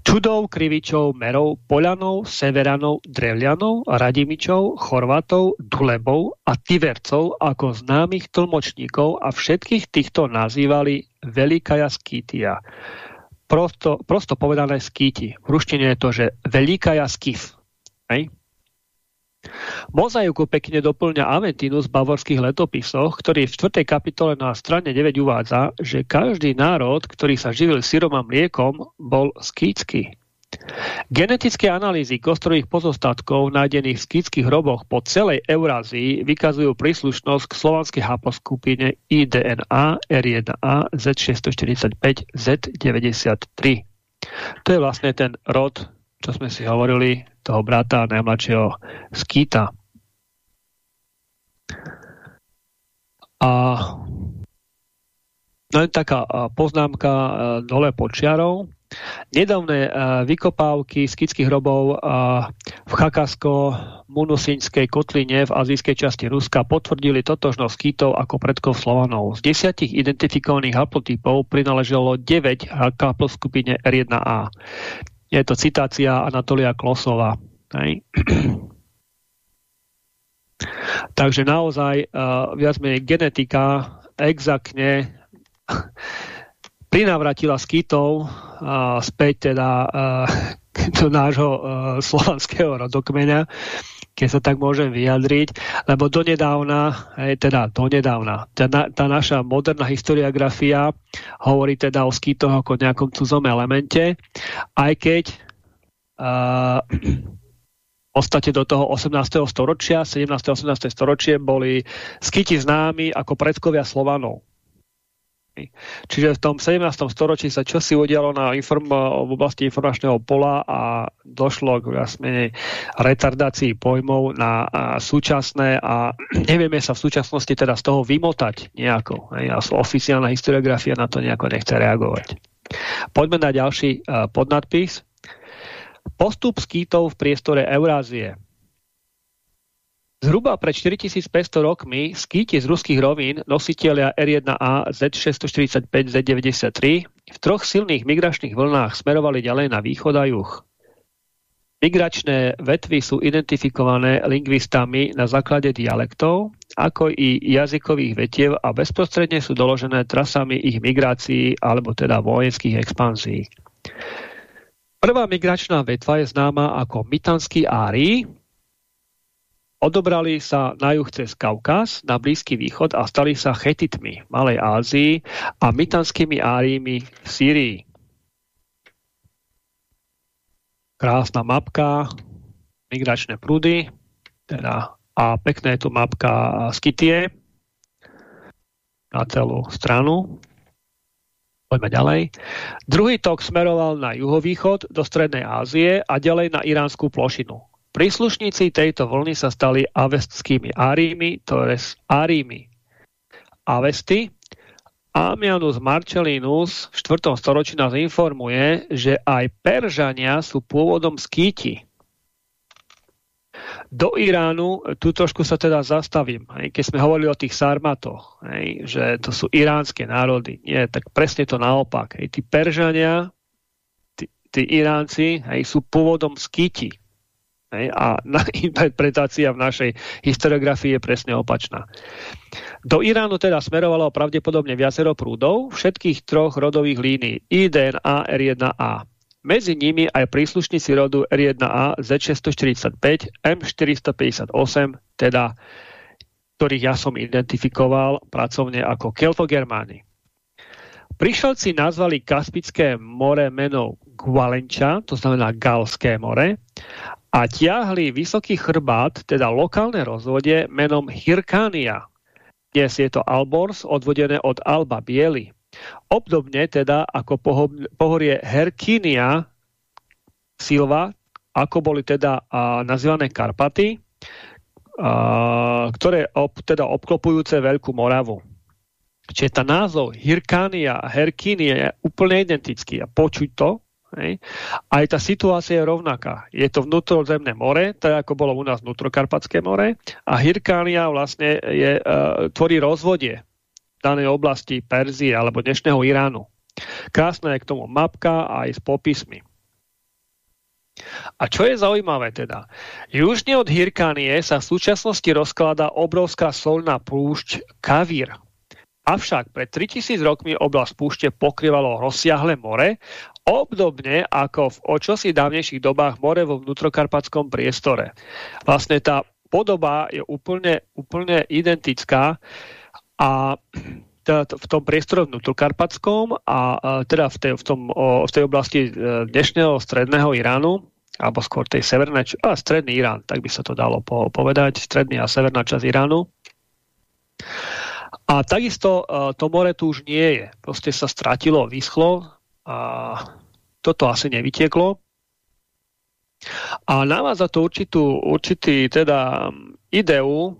čudov, krivičov, merov, poľanov, severanov, drevľanov, radimičov, chorvatov, dulebov a tivercov ako známych tlmočníkov a všetkých týchto nazývali Velikaja Skýtia. Prosto, prosto povedané skýti. V ruštine je to, že Velikaja Skif. Mozaiku pekne doplňa Aventinus v bavorských letopisoch, ktorý v 4. kapitole na strane 9 uvádza, že každý národ, ktorý sa živil syrom a mliekom, bol skýtsky. Genetické analýzy kostrových pozostatkov nájdených v skýtskych hroboch po celej Eurázii vykazujú príslušnosť k slovanskej haposkupine IDNA R1A Z645 Z93. To je vlastne ten rod, čo sme si hovorili, toho brata najmladšieho Skýta. A no taká poznámka dole počiarov. Nedávne vykopávky skických hrobov v Chakasko-Munusinskej kotline v azijskej časti Ruska potvrdili totožnosť skýtov ako predkov Slovanov. Z desiatich identifikovaných haplotypov prináleželo 9 haploskupine R1A. Je to citácia Anatolia Klosova. Hej. (clears throat) Takže naozaj uh, viac menej genetika exaktne (laughs) prinavratila skytov uh, späť teda uh, (laughs) do nášho uh, slovanského rodokmeňa keď sa tak môžem vyjadriť, lebo donedávna, teda donedávna, tá, tá naša moderná historiografia hovorí teda o skýtoch ako nejakom cudzom elemente, aj keď uh, v podstate do toho 18. storočia, 17. 18. storočie boli skyti známi ako predkovia Slovanov. Čiže v tom 17. storočí sa čosi udialo na inform v oblasti informačného pola a došlo k vlastne retardácii pojmov na súčasné a (clears throat) nevieme sa v súčasnosti teda z toho vymotať nejako. A oficiálna historiografia na to nejako nechce reagovať. Poďme na ďalší podnadpis. Postup skýtov v priestore Eurázie. Zhruba pred 4500 rokmi skýti z ruských rovín nositeľia R1A Z645 Z93 v troch silných migračných vlnách smerovali ďalej na východ a juh. Migračné vetvy sú identifikované lingvistami na základe dialektov, ako i jazykových vetiev a bezprostredne sú doložené trasami ich migrácií alebo teda vojenských expanzií. Prvá migračná vetva je známa ako Mitanský Ári, Odobrali sa na juh cez Kaukaz, na Blízky východ a stali sa chetitmi v Malej Ázii a mytanskými áriami v Sýrii. Krásna mapka, migračné prúdy, teda a pekná je tu mapka Skytie na celú stranu. Poďme ďalej. Druhý tok smeroval na juhovýchod do Strednej Ázie a ďalej na iránsku plošinu. Príslušníci tejto vlny sa stali avestskými árimi, to je árimi Avesty. Amianus Marcellinus v 4. storočí nás informuje, že aj Peržania sú pôvodom skýti. Do Iránu, tu trošku sa teda zastavím, keď sme hovorili o tých Sarmatoch, že to sú iránske národy. Nie, tak presne to naopak. Tí Peržania, tí, tí Iránci sú pôvodom skýti. Hej, a (laughs) interpretácia v našej historiografii je presne opačná. Do Iránu teda smerovalo pravdepodobne viacero prúdov všetkých troch rodových línií IDNA R1A. Medzi nimi aj príslušníci rodu R1A Z645 M458, teda ktorých ja som identifikoval pracovne ako Keltogermáni. Prišelci nazvali Kaspické more menou Gualenča, to znamená Galské more, a tiahli vysoký chrbát, teda lokálne rozvode, menom Hirkania. Dnes je to Albors, odvodené od Alba Biely. Obdobne teda ako pohorie Herkinia Silva, ako boli teda a, nazývané Karpaty, a, ktoré ob, teda obklopujúce Veľkú Moravu. Čiže tá názov Hirkania a Herkinia je úplne identický a počuť to, Hej. Aj tá situácia je rovnaká. Je to vnútrozemné more, tak ako bolo u nás vnútrokarpatské more a Hirkánia vlastne je, uh, tvorí rozvodie danej oblasti Perzie alebo dnešného Iránu. Krásna je k tomu mapka aj s popismi. A čo je zaujímavé teda? Južne od Hirkánie sa v súčasnosti rozkladá obrovská solná púšť Kavír. Avšak pred 3000 rokmi oblasť púšte pokrývalo rozsiahle more obdobne ako v očosi dávnejších dobách more vo vnútrokarpatskom priestore. Vlastne tá podoba je úplne, úplne identická a v tom priestore vnútrokarpatskom a teda v tej, v, tom, v tej oblasti e, dnešného stredného Iránu alebo skôr tej severnej, a stredný Irán, tak by sa to dalo povedať, stredný a severná časť Iránu. A takisto e, to more tu už nie je. Proste sa stratilo, vyschlo a toto asi nevytieklo. A navádza to určitú, určitý teda ideu,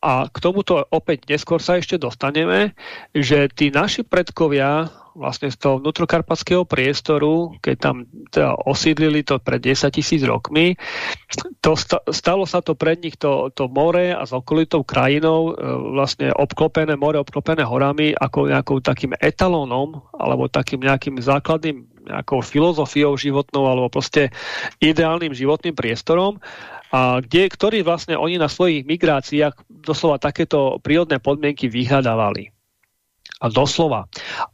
a k tomuto opäť neskôr sa ešte dostaneme, že tí naši predkovia vlastne z toho vnútrokarpatského priestoru, keď tam teda osídlili to pred 10 tisíc rokmi, to stalo sa to pred nich to, to more a s okolitou krajinou e, vlastne obklopené more, obklopené horami ako nejakou takým etalónom alebo takým nejakým základným nejakou filozofiou životnou alebo proste ideálnym životným priestorom a kde, ktorý vlastne oni na svojich migráciách doslova takéto prírodné podmienky vyhľadávali. A doslova.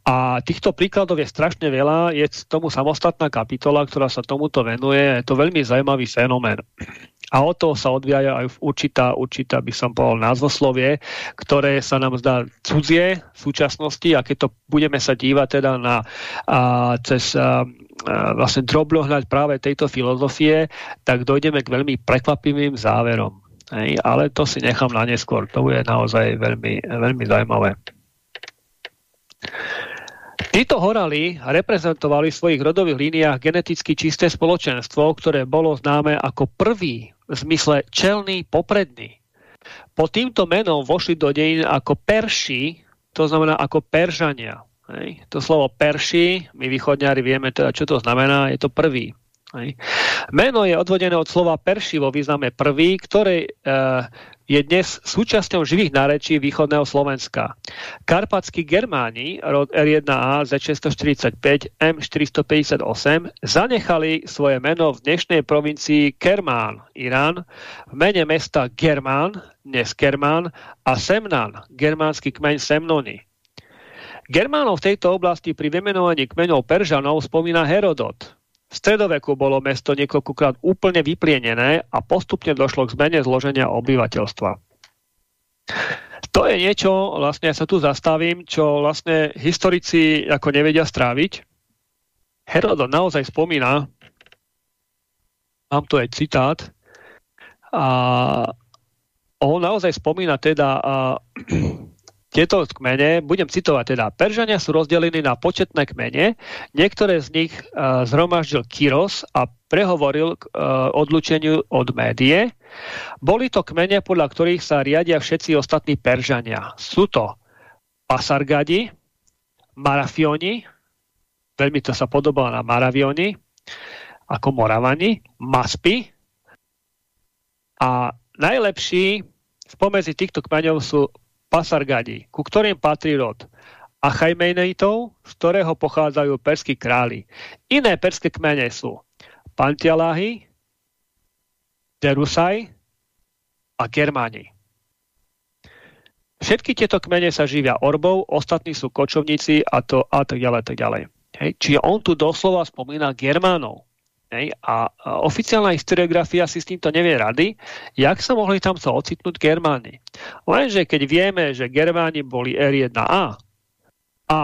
A týchto príkladov je strašne veľa, je tomu samostatná kapitola, ktorá sa tomuto venuje, je to veľmi zaujímavý fenomén. A o to sa odvíja aj určitá, určitá, by som povedal, názvoslovie, ktoré sa nám zdá cudzie v súčasnosti a keď to budeme sa dívať teda na, a, cez a, a, vlastne drobnohľad práve tejto filozofie, tak dojdeme k veľmi prekvapivým záverom. Hej, ale to si nechám na neskôr. To je naozaj veľmi, veľmi zaujímavé. Títo horali reprezentovali v svojich rodových líniách geneticky čisté spoločenstvo, ktoré bolo známe ako prvý v zmysle čelný popredný. Po týmto menom vošli do dejín ako Perši, to znamená ako Peržania. To slovo Perši, my východňári vieme teda, čo to znamená, je to prvý. Hej. Meno je odvodené od slova perši vo význame prvý, ktoré e, je dnes súčasťou živých nárečí východného Slovenska. Karpatskí Germáni, rod R1A Z645 M458, zanechali svoje meno v dnešnej provincii Kermán, Irán, v mene mesta Germán, dnes Kermán, a Semnan, germánsky kmeň Semnoni. Germánov v tejto oblasti pri vymenovaní kmeňov Peržanov spomína Herodot, v stredoveku bolo mesto niekoľkokrát úplne vyplienené a postupne došlo k zmene zloženia obyvateľstva. To je niečo, vlastne ja sa tu zastavím, čo vlastne historici ako nevedia stráviť. Herodot naozaj spomína, mám tu aj citát, a on naozaj spomína teda a, tieto kmene, budem citovať teda, Peržania sú rozdelení na početné kmene, niektoré z nich uh, zhromaždil Kyros a prehovoril k uh, odlučeniu od médie. Boli to kmene, podľa ktorých sa riadia všetci ostatní Peržania. Sú to Pasargadi, Marafioni, veľmi to sa podobá na Maravioni, ako Moravani, Maspy a najlepší spomedzi týchto kmeňov sú Pasargadi, ku ktorým patrí rod Achajmejnejtov, z ktorého pochádzajú perskí králi. Iné perské kmene sú Pantialáhy, Derusaj a Germáni. Všetky tieto kmene sa živia orbou, ostatní sú kočovníci a, to, a tak ďalej, tak ďalej. Hej. Čiže on tu doslova spomína Germánov. Hej? A, oficiálna historiografia si s týmto nevie rady, jak sa mohli tam sa ocitnúť Germáni. Lenže keď vieme, že Germáni boli R1A a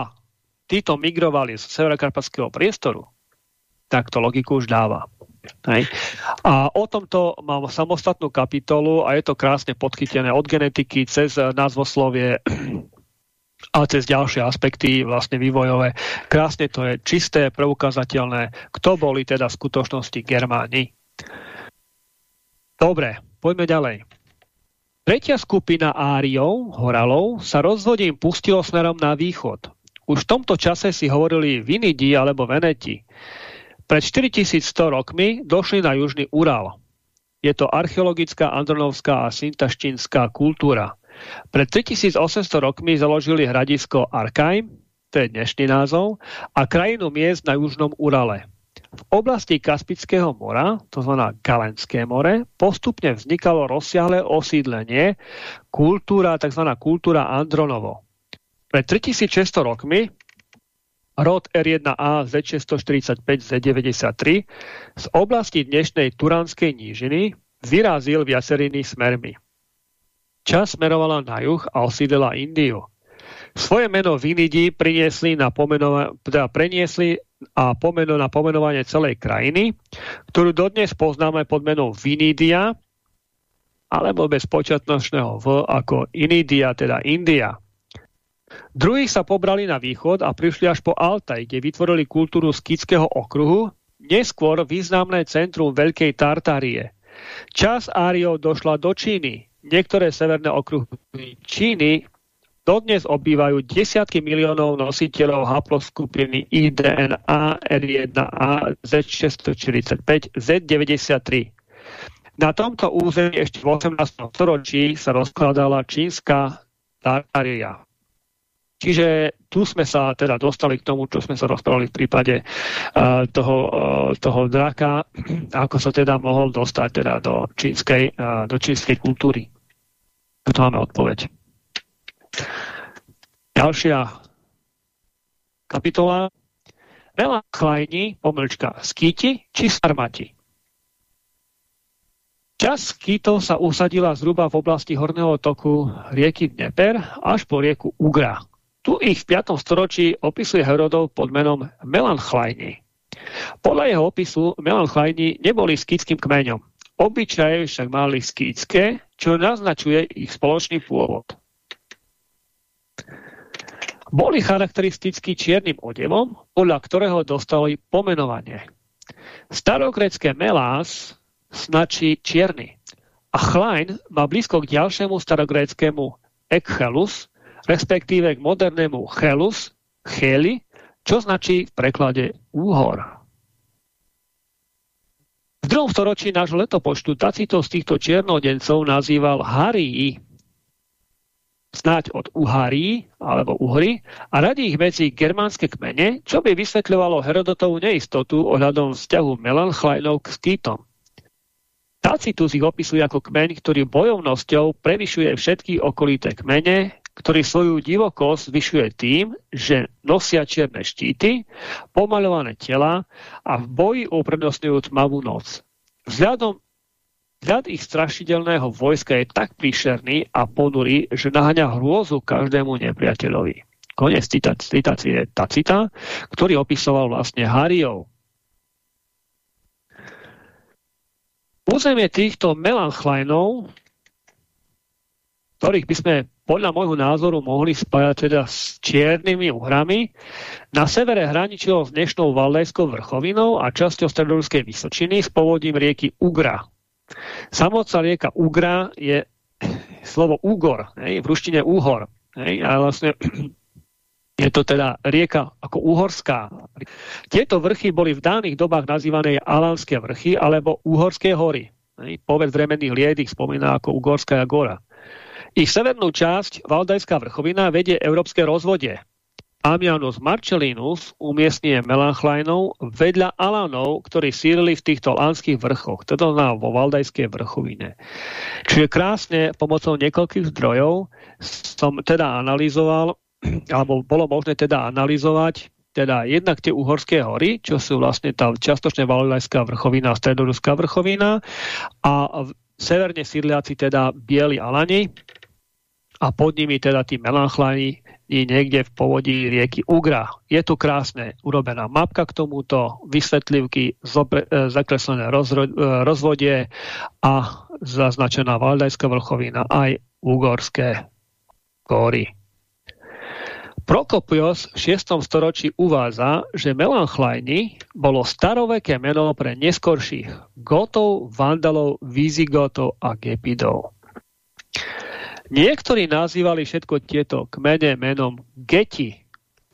títo migrovali z severokarpatského priestoru, tak to logiku už dáva. Hej. A o tomto mám samostatnú kapitolu a je to krásne podchytené od genetiky cez názvoslovie a cez ďalšie aspekty vlastne vývojové. Krásne to je čisté, preukazateľné, kto boli teda v skutočnosti Germáni. Dobre, poďme ďalej. Tretia skupina Áriov, Horalov, sa rozhodím pustilo smerom na východ. Už v tomto čase si hovorili Vinidi alebo Veneti. Pred 4100 rokmi došli na južný Ural. Je to archeologická, andronovská a sintaštínska kultúra. Pred 3800 rokmi založili hradisko Arkaim, to je dnešný názov, a krajinu miest na južnom Urale. V oblasti Kaspického mora, to znamená Galenské more, postupne vznikalo rozsiahle osídlenie, kultúra, tzv. kultúra Andronovo. Pred 3600 rokmi rod R1A Z645 Z93 z oblasti dnešnej Turánskej nížiny vyrazil viacerými smermi. Čas smerovala na juh a osídlela Indiu. Svoje meno Vinidi priniesli na pomenova- teda preniesli a pomeno na pomenovanie celej krajiny, ktorú dodnes poznáme pod menom Vinidia, alebo bez počiatnočného V ako Inidia, teda India. Druhí sa pobrali na východ a prišli až po Altaj, kde vytvorili kultúru skýtského okruhu, neskôr významné centrum Veľkej Tartárie. Čas Áriov došla do Číny, niektoré severné okruhy Číny dodnes obývajú desiatky miliónov nositeľov haploskupiny IDNA R1A Z645 Z93. Na tomto území ešte v 18. storočí sa rozkladala čínska Tartaria. Čiže tu sme sa teda dostali k tomu, čo sme sa rozprávali v prípade uh, toho, uh, toho draka, ako sa teda mohol dostať teda do čínskej, uh, do čínskej kultúry. Tu máme odpoveď. Ďalšia kapitola. Melanchláni, pomlčka, skýti či sarmati. Čas skýtov sa usadila zhruba v oblasti horného toku rieky Dneper až po rieku Ugra. Tu ich v 5. storočí opisuje Herodov pod menom Melanchlajni. Podľa jeho opisu Melanchlajni neboli skýtským kmeňom. Obyčaje však mali skýtske, čo naznačuje ich spoločný pôvod. Boli charakteristickí čiernym odevom, podľa ktorého dostali pomenovanie. Starokrecké melás značí čierny. A chlajn má blízko k ďalšiemu starogréckému ekchelus, respektíve k modernému chelus, cheli, čo značí v preklade úhor. V druhom storočí nášho letopočtu Tacito z týchto čiernodencov nazýval Harii, snáď od Uharí alebo Uhry a radí ich medzi germánske kmene, čo by vysvetľovalo Herodotovú neistotu ohľadom vzťahu Melanchlajnov k Skýtom. Tacitus ich opisuje ako kmeň, ktorý bojovnosťou prevyšuje všetky okolité kmene, ktorý svoju divokosť zvyšuje tým, že nosia čierne štíty, pomaľované tela a v boji uprednostňujú tmavú noc. Vzhľadom Vzhľad ich strašidelného vojska je tak príšerný a ponurý, že naháňa hrôzu každému nepriateľovi. Konec citácie Tacita, ktorý opisoval vlastne Hariov, Územie týchto melanchlajnov, ktorých by sme podľa môjho názoru mohli spájať teda s čiernymi uhrami, na severe hraničilo s dnešnou Valdajskou vrchovinou a časťou Stredoruskej Vysočiny s povodím rieky Ugra. Samotná rieka Ugra je (clears throat) slovo Úgor, v ruštine Úhor. Hej, a vlastne (clears throat) je to teda rieka ako Uhorská. Tieto vrchy boli v daných dobách nazývané Alanské vrchy alebo Uhorské hory. Poved vremenných lied ich spomína ako Ugorská gora. Ich severnú časť, Valdajská vrchovina, vedie európske rozvodie. Amianus Marcellinus umiestnie Melanchlajnov vedľa Alanov, ktorí sírili v týchto lánskych vrchoch, teda na vo Valdajskej vrchovine. Čiže krásne pomocou niekoľkých zdrojov som teda analyzoval (clears throat) alebo bolo možné teda analyzovať teda jednak tie uhorské hory, čo sú vlastne tá čiastočne valilajská vrchovina a stredoruská vrchovina a severne sídliaci teda bieli alani a pod nimi teda tí melanchlani niekde v povodí rieky Ugra. Je tu krásne urobená mapka k tomuto, vysvetlivky, e, zakreslené e, rozvodie a zaznačená Valdajská vrchovina aj ugorské góry. Prokopios v 6. storočí uvádza, že Melanchlajny bolo staroveké meno pre neskorších Gotov, Vandalov, Vizigotov a Gepidov. Niektorí nazývali všetko tieto kmene menom Geti,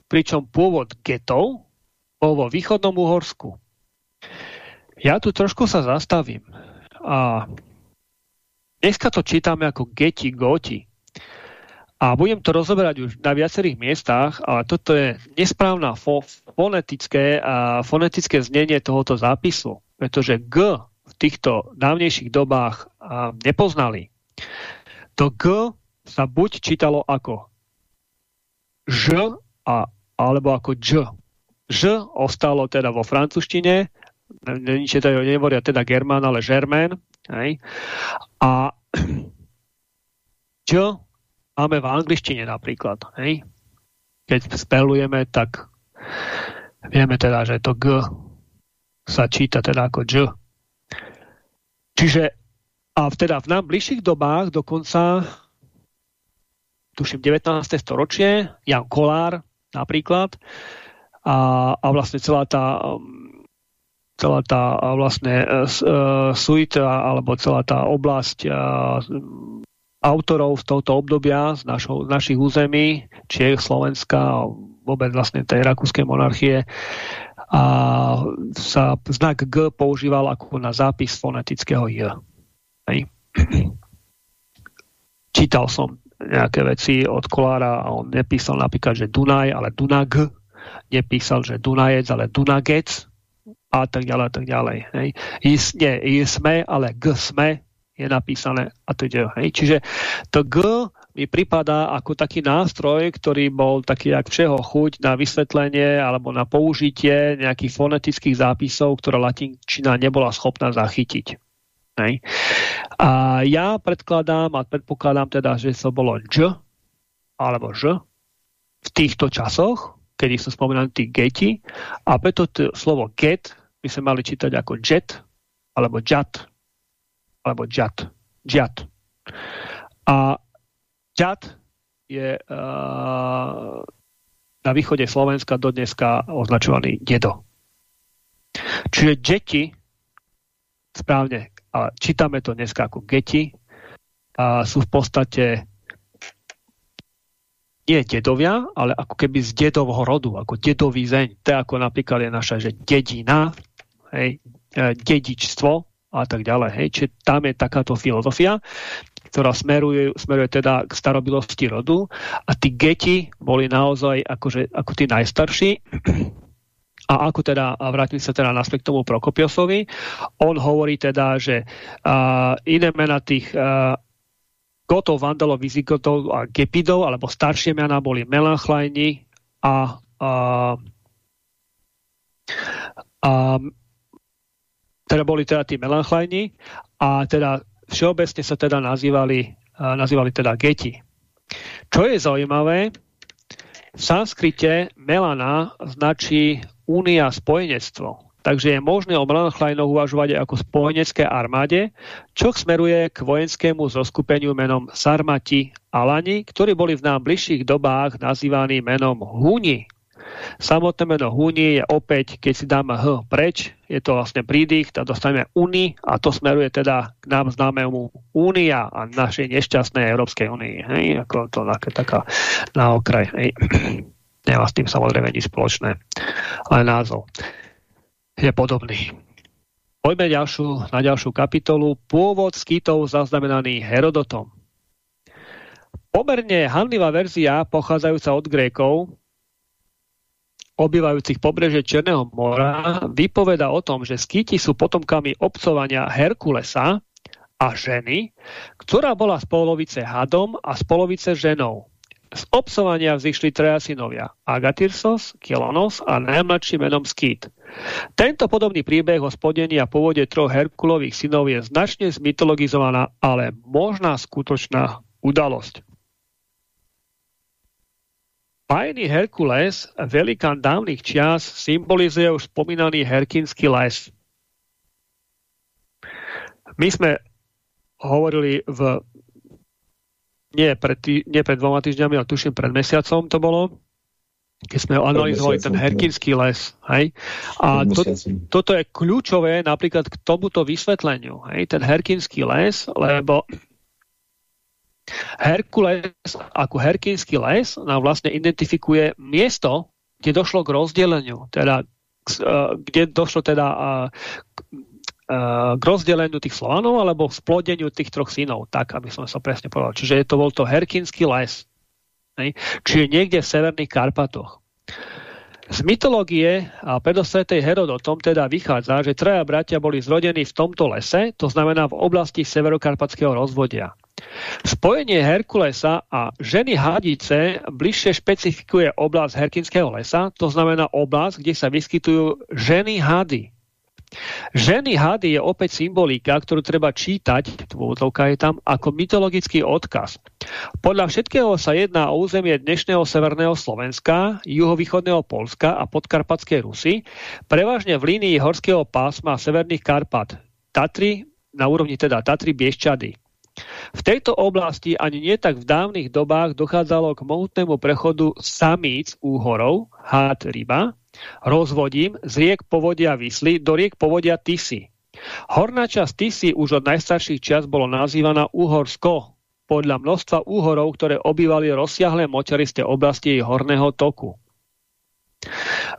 pričom pôvod Getov bol vo východnom Uhorsku. Ja tu trošku sa zastavím. A dneska to čítame ako Geti, Goti. A budem to rozoberať už na viacerých miestach, ale toto je nesprávna fo fonetické, a fonetické znenie tohoto zápisu, pretože G v týchto dávnejších dobách a, nepoznali. To G sa buď čítalo ako Ž a, alebo ako Ž. Ž ostalo teda vo francúzštine, teda, nevoria teda Germán, ale Žermén. A (clears throat) Č máme v angličtine napríklad. Hej? Keď spelujeme, tak vieme teda, že to G sa číta teda ako J. Čiže a teda v nám bližších dobách dokonca tuším 19. storočie, Jan Kolár napríklad a, a vlastne celá tá celá tá vlastne uh, suite alebo celá tá oblasť uh, autorov z tohto obdobia, z, našo, z našich území, Čiech, Slovenska vôbec vlastne tej rakúskej monarchie a sa znak G používal ako na zápis fonetického J. Hej. Čítal som nejaké veci od Kolára a on nepísal napríklad, že Dunaj, ale Dunag. Nepísal, že Dunajec, ale Dunagec a tak ďalej, a tak ďalej. Hej. Is, nie, is sme, ale G sme je napísané a to ide. Hej. Čiže to G mi pripadá ako taký nástroj, ktorý bol taký jak všeho chuť na vysvetlenie alebo na použitie nejakých fonetických zápisov, ktoré latinčina nebola schopná zachytiť. Hej. A ja predkladám a predpokladám teda, že to bolo Ž alebo Ž v týchto časoch, kedy sú spomínaní tí geti a preto slovo get by sme mali čítať ako jet alebo jat alebo jat. Jat. A jat je uh, na východe Slovenska do dneska označovaný dedo. Čiže deti, správne, ale čítame to dneska ako geti, a sú v podstate nie dedovia, ale ako keby z dedovho rodu, ako dedový zeň. To ako napríklad je naša že dedina, hej, e, dedičstvo a tak ďalej. Hej. Čiže tam je takáto filozofia, ktorá smeruje, smeruje teda k starobilosti rodu a tí geti boli naozaj akože, ako tí najstarší a ako teda, a vrátim sa teda naspäť k tomu Prokopiosovi, on hovorí teda, že uh, iné mena tých uh, Gotov, Vandalov, Vizigotov a Gepidov, alebo staršie mená boli Melanchlajni a, a, a teda boli teda tí Melanchlajni a teda všeobecne sa teda nazývali, uh, nazývali teda Geti. Čo je zaujímavé, v sanskrite Melana značí únia spojenectvo. Takže je možné o Melanchlajnoch uvažovať ako spojenecké armáde, čo smeruje k vojenskému zoskupeniu menom Sarmati Alani, ktorí boli v nám bližších dobách nazývaní menom Huni. Samotné meno Huni je opäť, keď si dáme H preč, je to vlastne prídych, a dostaneme Uni a to smeruje teda k nám známemu Únia a našej nešťastnej Európskej únii. Hej? Ako to taká na okraj. Hej? Nemá s tým samozrejme nič spoločné. Ale názov je podobný. Poďme ďalšiu, na ďalšiu kapitolu. Pôvod skýtov zaznamenaný Herodotom. Pomerne hanlivá verzia, pochádzajúca od Grékov, obývajúcich pobreže Černého mora, vypoveda o tom, že skýti sú potomkami obcovania Herkulesa a ženy, ktorá bola z polovice hadom a z polovice ženou. Z obsovania vzýšli traja synovia Agatyrsos, Kilonos a najmladší menom Skýt. Tento podobný príbeh o spodení a pôvode troch Herkulových synov je značne zmytologizovaná, ale možná skutočná udalosť. Bajný Herkules, velikán dávnych čias, symbolizuje už spomínaný Herkinský les. My sme hovorili v nie pred, tý, nie pred dvoma týždňami, ale tuším pred mesiacom to bolo, keď sme analyzovali ten Herkinský les. Hej? A to, toto je kľúčové napríklad k tomuto vysvetleniu. Hej? Ten Herkinský les, lebo Herkules ako Herkinský les nám vlastne identifikuje miesto, kde došlo k rozdeleniu, teda kde došlo teda k rozdeleniu tých Slovanov alebo k splodeniu tých troch synov, tak aby som sa presne povedal. Čiže to bol to Herkinský les. Ne? Čiže niekde v severných Karpatoch. Z mytológie a predosvetej Herodotom teda vychádza, že traja bratia boli zrodení v tomto lese, to znamená v oblasti severokarpatského rozvodia. Spojenie Herkulesa a ženy hadice bližšie špecifikuje oblasť Herkinského lesa, to znamená oblasť, kde sa vyskytujú ženy hady. Ženy hady je opäť symbolika, ktorú treba čítať, je tam, ako mytologický odkaz. Podľa všetkého sa jedná o územie dnešného severného Slovenska, juhovýchodného Polska a podkarpatskej Rusy, prevažne v línii horského pásma severných Karpat, Tatry, na úrovni teda Tatry Bieščady. V tejto oblasti ani nie tak v dávnych dobách dochádzalo k mohutnému prechodu samíc úhorov, hád ryba, rozvodím z riek povodia Vysly do riek povodia Tisy. Horná časť Tisy už od najstarších čas bolo nazývaná Uhorsko, podľa množstva úhorov, ktoré obývali rozsiahle močaristé oblasti jej horného toku.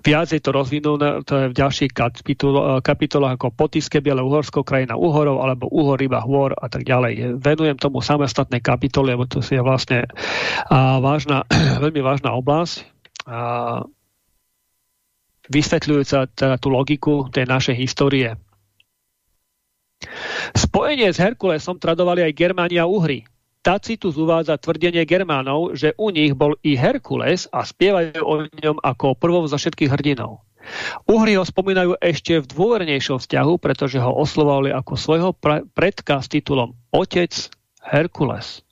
Viac je to rozvinuté v ďalších kapitol, kapitolách ako Potiské Biele Uhorsko, krajina Uhorov, alebo Uhor, Ryba, Hôr a tak ďalej. Venujem tomu samostatné kapitoly, lebo to je vlastne vážna, (clears throat) veľmi vážna oblasť. Vysvetľujúca teda tú logiku tej našej histórie. Spojenie s Herkulesom tradovali aj Germáni a Uhry. Tacitus uvádza tvrdenie Germánov, že u nich bol i Herkules a spievajú o ňom ako prvom za všetkých hrdinov. Uhry ho spomínajú ešte v dôvernejšom vzťahu, pretože ho oslovovali ako svojho predka s titulom Otec Herkules.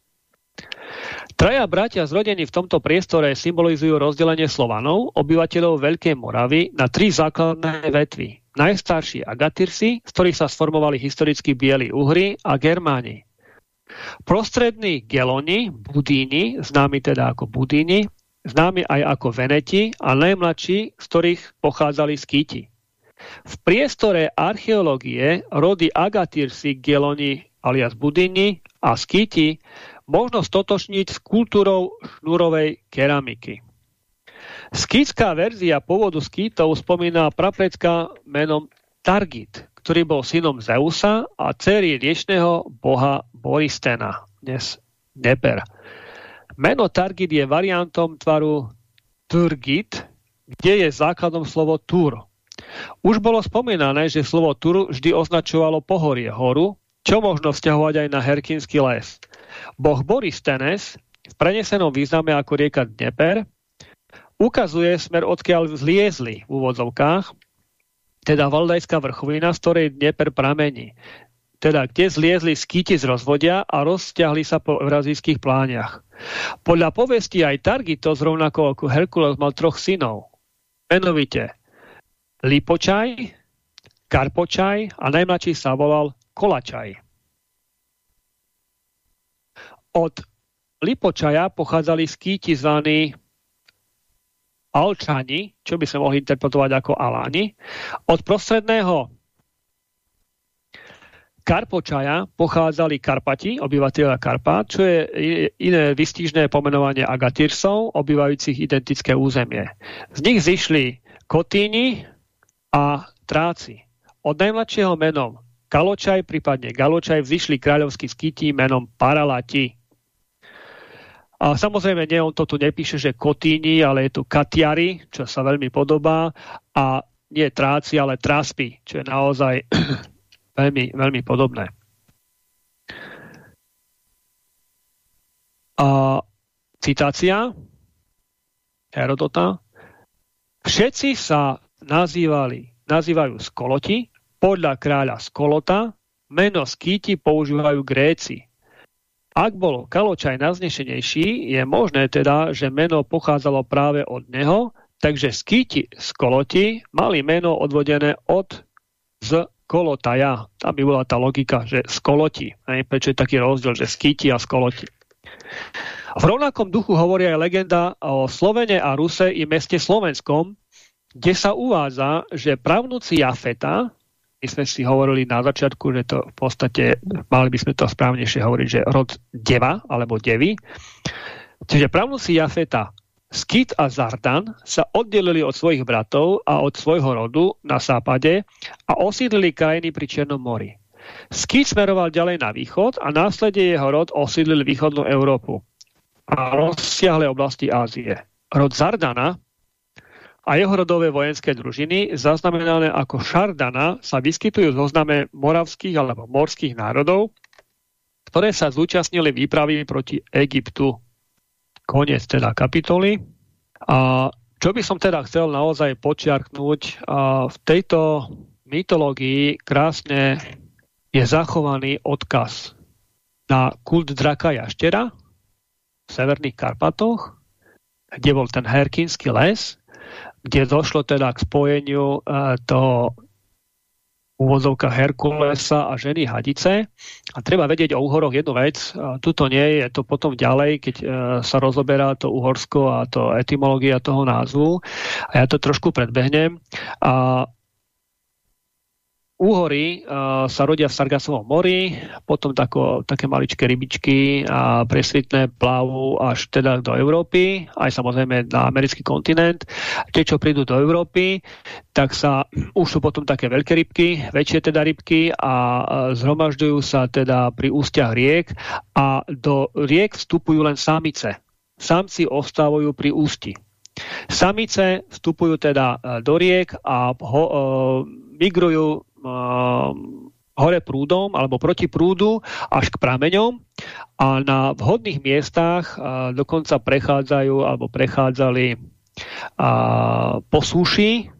Traja bratia zrodení v tomto priestore symbolizujú rozdelenie Slovanov, obyvateľov Veľkej Moravy, na tri základné vetvy. Najstarší Agatyrsi, z ktorých sa sformovali historicky bieli Uhry a Germáni. Prostrední Geloni, Budíni, známi teda ako Budíni, známi aj ako Veneti a najmladší, z ktorých pochádzali Skyti. V priestore archeológie rody Agatyrsi, Geloni alias Budini a Skyti možno stotočniť s kultúrou šnúrovej keramiky. Skýtská verzia pôvodu skýtov spomína praprecka menom Targit, ktorý bol synom Zeusa a dcery riečného boha Boristena, dnes Neper. Meno Targit je variantom tvaru Turgit, kde je základom slovo Tur. Už bolo spomínané, že slovo Tur vždy označovalo pohorie horu, čo možno vzťahovať aj na Herkínsky les. Boh Boris Tenes v prenesenom význame ako rieka Dneper ukazuje smer, odkiaľ zliezli v úvodzovkách, teda Valdajská vrchovina, z ktorej Dneper pramení. Teda, kde zliezli skyti z rozvodia a rozťahli sa po eurazijských plániach. Podľa povesti aj Targitos, rovnako ako Herkules, mal troch synov. Menovite Lipočaj, Karpočaj a najmladší sa volal Kolačaj. Od Lipočaja pochádzali skýti zvaní Alčani, čo by sme mohli interpretovať ako Aláni. Od prostredného Karpočaja pochádzali Karpati, obyvateľa Karpát, čo je iné vystížné pomenovanie Agatírsov, obývajúcich identické územie. Z nich zišli Kotíni a Tráci. Od najmladšieho menom Kaločaj, prípadne Galočaj, vzýšli kráľovskí skyti menom Paralati. A samozrejme, nie, on to tu nepíše, že Kotíni, ale je tu Katiari, čo sa veľmi podobá, a nie Tráci, ale Traspy, čo je naozaj (clears throat) veľmi, veľmi podobné. A citácia Herodota. Všetci sa nazývali, nazývajú skoloti, podľa kráľa Skolota meno skýti používajú Gréci. Ak bol Kaločaj naznešenejší, je možné teda, že meno pochádzalo práve od neho, takže skýti Skoloti mali meno odvodené od z Kolotaja. Tam by bola tá logika, že Skoloti. Prečo je taký rozdiel, že skýti a Skoloti. V rovnakom duchu hovorí aj legenda o Slovene a Ruse i meste Slovenskom, kde sa uvádza, že pravnúci Jafeta, my sme si hovorili na začiatku, že to v podstate, mali by sme to správnejšie hovoriť, že rod deva alebo devy. Čiže pravnúci Jafeta, Skit a Zardan sa oddelili od svojich bratov a od svojho rodu na západe a osídlili krajiny pri Černom mori. Skit smeroval ďalej na východ a následne jeho rod osídlil východnú Európu a rozsiahle oblasti Ázie. Rod Zardana a jeho rodové vojenské družiny, zaznamenané ako Šardana, sa vyskytujú v zozname moravských alebo morských národov, ktoré sa zúčastnili výpravy proti Egyptu. Koniec teda kapitoly. A čo by som teda chcel naozaj počiarknúť, a v tejto mytológii krásne je zachovaný odkaz na kult draka jaštera v severných Karpatoch, kde bol ten Herkínsky les kde došlo teda k spojeniu uh, toho úvodzovka Herkulesa a ženy Hadice. A treba vedieť o Uhoroch jednu vec. Tuto nie je to potom ďalej, keď uh, sa rozoberá to Uhorsko a to etymológia toho názvu. A ja to trošku predbehnem. A Úhory uh, sa rodia v Sargasovom mori, potom tako, také maličké rybičky a presvitné plávu až teda do Európy, aj samozrejme na americký kontinent. Tie, čo prídu do Európy, tak sa (clears throat) už sú potom také veľké rybky, väčšie teda rybky a zhromažďujú sa teda pri ústiach riek a do riek vstupujú len samice. Samci ostávajú pri ústi. Samice vstupujú teda do riek a ho, uh, migrujú hore prúdom alebo proti prúdu až k prameňom. A na vhodných miestach a dokonca prechádzajú alebo prechádzali a, po súši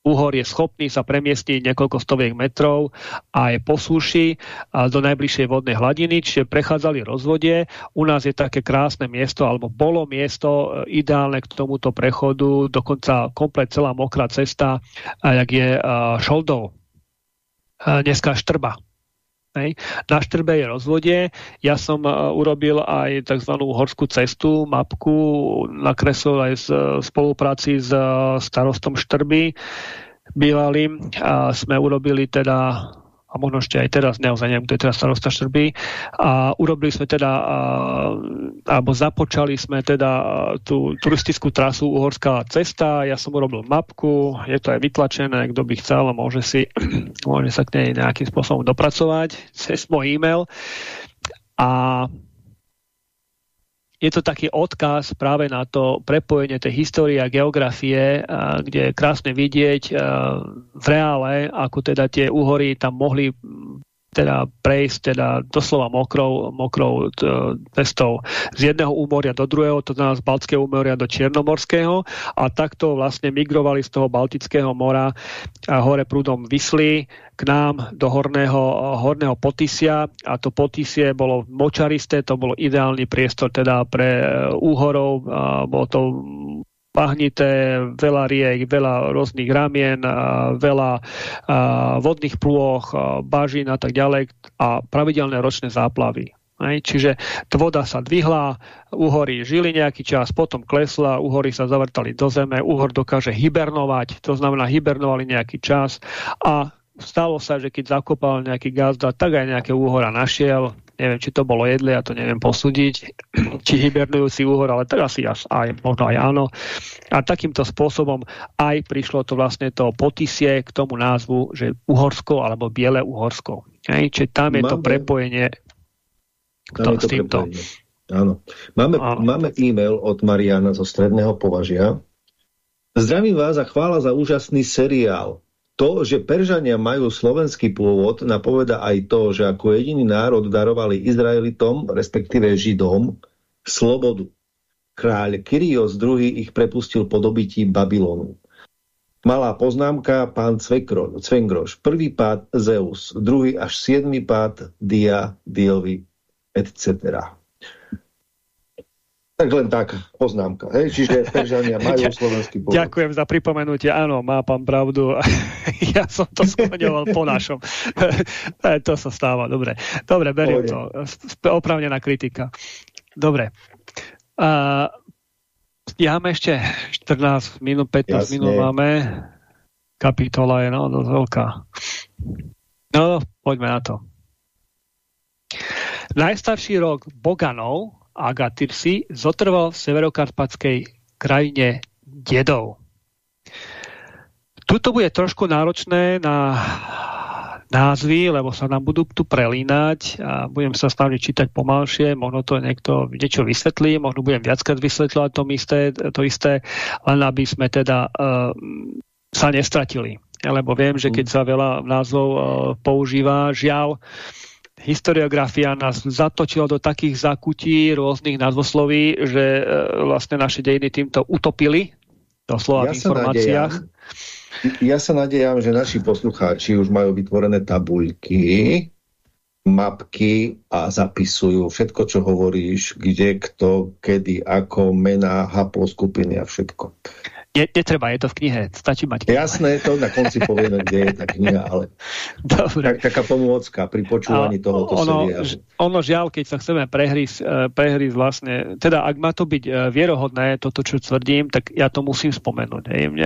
Uhor je schopný sa premiestniť niekoľko stoviek metrov a je po súši do najbližšej vodnej hladiny, čiže prechádzali rozvodie. U nás je také krásne miesto, alebo bolo miesto ideálne k tomuto prechodu, dokonca komplet celá mokrá cesta, jak je Šoldov, dneska Štrba. Hej. Na Štrbe je rozvodie. Ja som uh, urobil aj tzv. horskú cestu, mapku, nakreslil aj z spolupráci s uh, starostom Štrby bývalým a sme urobili teda a možno ešte aj teraz, naozaj neviem, kto je teraz starosta Štrby. A urobili sme teda, alebo započali sme teda tú turistickú trasu Uhorská cesta. Ja som urobil mapku, je to aj vytlačené, kto by chcel, môže, si, (clears throat) môže sa k nej nejakým spôsobom dopracovať cez môj e-mail. A je to taký odkaz práve na to prepojenie tej histórie a geografie, kde je krásne vidieť v reále, ako teda tie úhory tam mohli teda prejsť teda doslova mokrou, mokrou cestou z jedného úmoria do druhého, to znamená z Baltského úmoria do Čiernomorského a takto vlastne migrovali z toho Baltického mora a hore prúdom Vysly k nám do horného, horného Potisia a to Potisie bolo močaristé, to bolo ideálny priestor teda pre úhorov, bolo to pahnité, veľa riek, veľa rôznych ramien, veľa vodných plôch, bažín a tak ďalej a pravidelné ročné záplavy. Čiže voda sa dvihla, úhory žili nejaký čas, potom klesla, úhory sa zavrtali do zeme, úhor dokáže hibernovať, to znamená hibernovali nejaký čas a stalo sa, že keď zakopal nejaký gazda, tak aj nejaké úhora našiel, neviem, či to bolo jedle, ja to neviem posúdiť, (clears throat) či hibernujúci úhor, ale tak asi aj, možno aj áno. A takýmto spôsobom aj prišlo to vlastne to potisie k tomu názvu, že Uhorsko alebo Biele Uhorsko. Hej, čiže tam je Máme, to prepojenie tam to, s týmto. Prepojenie. Áno. Máme, áno. máme e-mail od Mariana zo Stredného považia. Zdravím vás a chvála za úžasný seriál. To, že Peržania majú slovenský pôvod, napoveda aj to, že ako jediný národ darovali Izraelitom, respektíve Židom, slobodu. Kráľ Kyrios II ich prepustil po dobití Babylonu. Malá poznámka, pán Cvengroš. Prvý pád Zeus, druhý až siedmy pád Dia, Diovi, etc. Tak len tak, poznámka. Hej? Čiže Peržania (laughs) majú slovenský pôvod. Ďakujem za pripomenutie. Áno, má pán pravdu. (laughs) ja som to skloňoval po našom. (laughs) to sa stáva. Dobre, Dobre beriem to. Opravnená kritika. Dobre. Uh, stíhame ešte 14 minút, 15 Jasne. minút máme. Kapitola je no, dosť veľká. No, poďme na to. Najstarší rok Boganov Agatyrsi zotrval v severokarpatskej krajine dedov. Tuto bude trošku náročné na názvy, lebo sa nám budú tu prelínať a budem sa snažiť čítať pomalšie, možno to niekto niečo vysvetlí, možno budem viackrát vysvetľovať to isté, to isté len aby sme teda uh, sa nestratili. Lebo viem, že keď sa veľa názvov uh, používa, žiaľ, uh, historiografia nás zatočila do takých zakutí rôznych názvosloví, že e, vlastne naše dejiny týmto utopili doslova ja v informáciách. Nadejam, ja sa nadejam, že naši poslucháči už majú vytvorené tabuľky, mapky a zapisujú všetko, čo hovoríš, kde, kto, kedy, ako, mená, skupiny a všetko. Je, netreba, je to v knihe, stačí mať knihu. Jasné, to na konci povieme, kde je tá kniha, ale (laughs) Dobre. Tak, taká pomôcka pri počúvaní a tohoto ono, seriálu. Ono žiaľ, keď sa chceme prehrísť, e, prehrísť vlastne, teda ak má to byť e, vierohodné, toto, čo tvrdím, tak ja to musím spomenúť. Hej.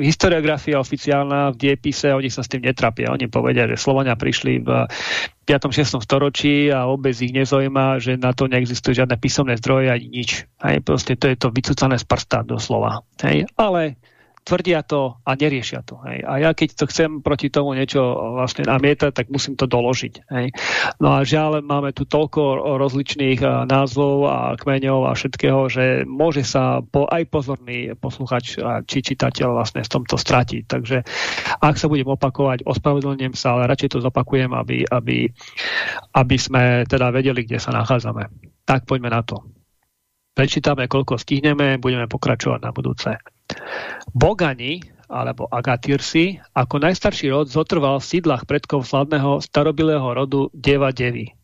Historiografia oficiálna v diepise, oni sa s tým netrapia. Oni povedia, že Slovania prišli v 5. 6. storočí a vôbec ich nezaujíma, že na to neexistujú žiadne písomné zdroje ani nič. Hej, proste to je to vycúcané z prsta doslova. Hej, ale tvrdia to a neriešia to. Hej. A ja keď to chcem proti tomu niečo vlastne namietať, tak musím to doložiť. Hej. No a žiaľ, máme tu toľko rozličných názvov a kmeňov a všetkého, že môže sa po, aj pozorný posluchač či čitateľ vlastne v tomto stratiť. Takže ak sa budem opakovať, ospravedlňujem sa, ale radšej to zopakujem, aby, aby, aby sme teda vedeli, kde sa nachádzame. Tak poďme na to. Prečítame, koľko stihneme, budeme pokračovať na budúce. Bogani, alebo Agatírsi, ako najstarší rod zotrval v sídlach predkov slavného starobilého rodu Deva Devy.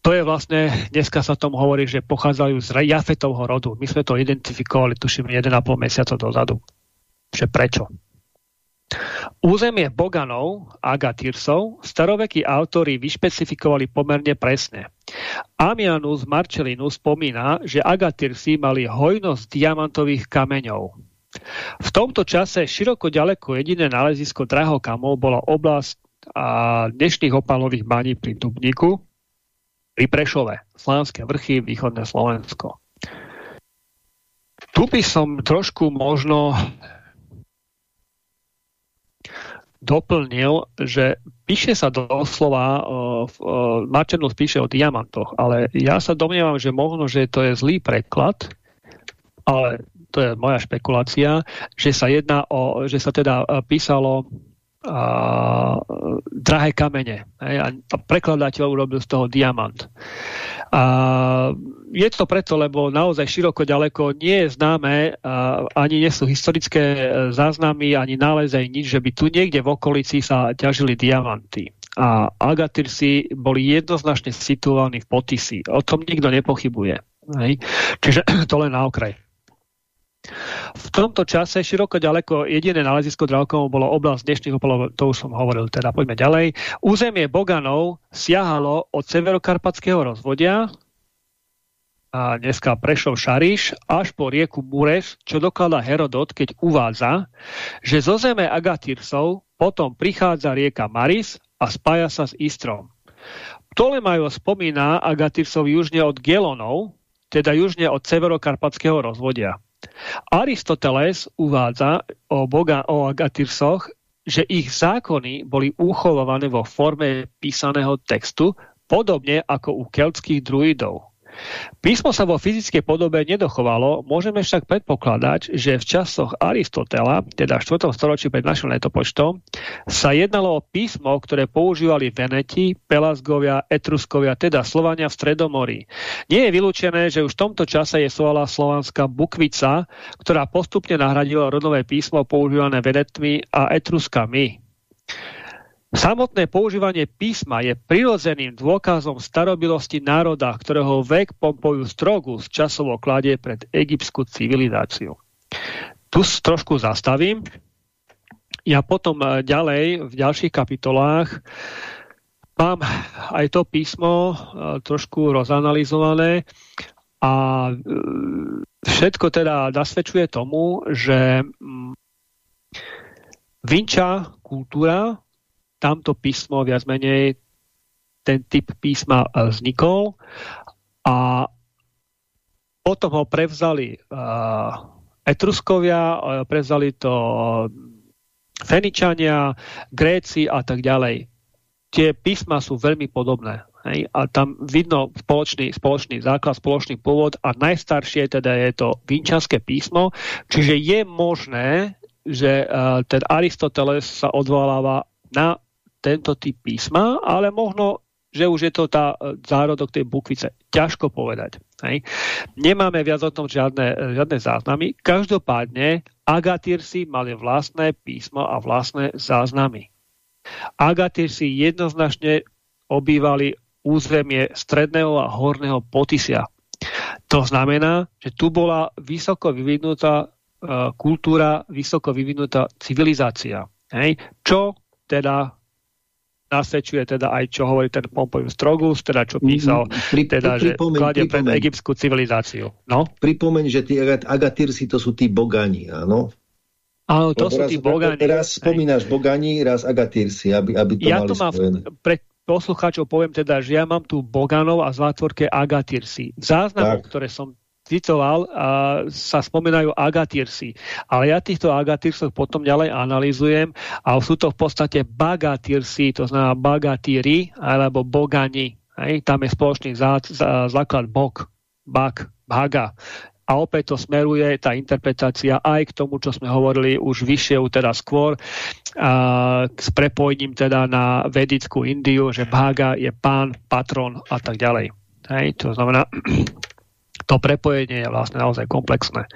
To je vlastne, dneska sa tom hovorí, že pochádzajú z Jafetovho rodu. My sme to identifikovali, tuším, 1,5 mesiaca dozadu. Že prečo? Územie Boganov, Agatírsov, starovekí autori vyšpecifikovali pomerne presne. Amianus Marcellinus spomína, že Agatírsi mali hojnosť diamantových kameňov. V tomto čase široko ďaleko jediné nálezisko drahokamov bola oblasť a dnešných opalových baní pri Dubníku, pri Prešove, Slánske vrchy, východné Slovensko. Tu by som trošku možno doplnil, že píše sa doslova, uh, uh, Marčenus píše o diamantoch, ale ja sa domnievam, že možno, že to je zlý preklad, ale to je moja špekulácia, že sa jedná o, že sa teda písalo a, drahé kamene. Hej, a prekladateľ urobil z toho diamant. A je to preto, lebo naozaj široko ďaleko nie je známe, a ani nie sú historické e, záznamy, ani náleze, nič, že by tu niekde v okolici sa ťažili diamanty. A Agatirsi boli jednoznačne situovaní v Potisi. O tom nikto nepochybuje. Hej. Čiže (clears throat) to len na okraj. V tomto čase široko ďaleko jediné nálezisko dravkov bolo oblasť dnešných opolov, to už som hovoril, teda poďme ďalej. Územie Boganov siahalo od severokarpatského rozvodia, a dneska Prešov Šariš, až po rieku Mureš, čo dokladá Herodot, keď uvádza, že zo zeme Agatírsov potom prichádza rieka Maris a spája sa s Istrom. Ptolemajo spomína Agatírsov južne od Gelonov, teda južne od severokarpatského rozvodia. Aristoteles uvádza o, Boga, o Agatyrsoch, že ich zákony boli uchovované vo forme písaného textu, podobne ako u keltských druidov. Písmo sa vo fyzickej podobe nedochovalo, môžeme však predpokladať, že v časoch Aristotela, teda v 4. storočí pred našim letopočtom, sa jednalo o písmo, ktoré používali Veneti, Pelasgovia, Etruskovia, teda Slovania v Stredomorí. Nie je vylúčené, že už v tomto čase je slovala slovanská bukvica, ktorá postupne nahradila rodové písmo používané Venetmi a Etruskami. Samotné používanie písma je prirodzeným dôkazom starobilosti národa, ktorého vek pompojú strogu z časovo kladie pred egyptskú civilizáciu. Tu trošku zastavím. Ja potom e, ďalej, v ďalších kapitolách, mám aj to písmo e, trošku rozanalizované a e, všetko teda nasvedčuje tomu, že mm, Vinča kultúra tamto písmo viac menej ten typ písma e, vznikol a potom ho prevzali uh, Etruskovia, uh, prevzali to Feničania, Gréci a tak ďalej. Tie písma sú veľmi podobné. Hej? A tam vidno spoločný, spoločný základ, spoločný pôvod a najstaršie teda je to vinčanské písmo, čiže je možné, že ten Aristoteles sa odvoláva na tento typ písma, ale možno, že už je to tá e, zárodok tej bukvice. Ťažko povedať. Hej. Nemáme viac o tom žiadne, e, žiadne záznamy. Každopádne Agatírsi mali vlastné písmo a vlastné záznamy. Agatírsi jednoznačne obývali územie stredného a horného Potisia. To znamená, že tu bola vysoko vyvinutá uh, kultúra, vysoko vyvinutá civilizácia. Hej? Čo teda nasvedčuje teda aj, čo hovorí ten Pompeius Trogus, teda čo písal, pri, teda, pri, že kladie pred egyptskú civilizáciu. No? Pripomeň, že tí Agatírsi to sú tí bogani, áno? Áno, to Lebo sú raz, tí bogani. Raz spomínaš bogani, raz Agatírsi, aby, aby to ja mali to mám pre poslucháčov poviem teda, že ja mám tu boganov a zátvorke Agatírsi. V záznamoch, ktoré som citoval, a sa spomínajú agatírsi. Ale ja týchto agatírsoch potom ďalej analizujem a sú to v podstate bagatírsi, to znamená bagatíri alebo bogani. Hej? Tam je spoločný zá, zá, základ bog, bak, baga. A opäť to smeruje, tá interpretácia aj k tomu, čo sme hovorili už vyššie, teda skôr, a, s prepojením teda na vedickú Indiu, že Bhaga je pán, patron a tak ďalej. Hej, to znamená, to prepojenie je vlastne naozaj komplexné.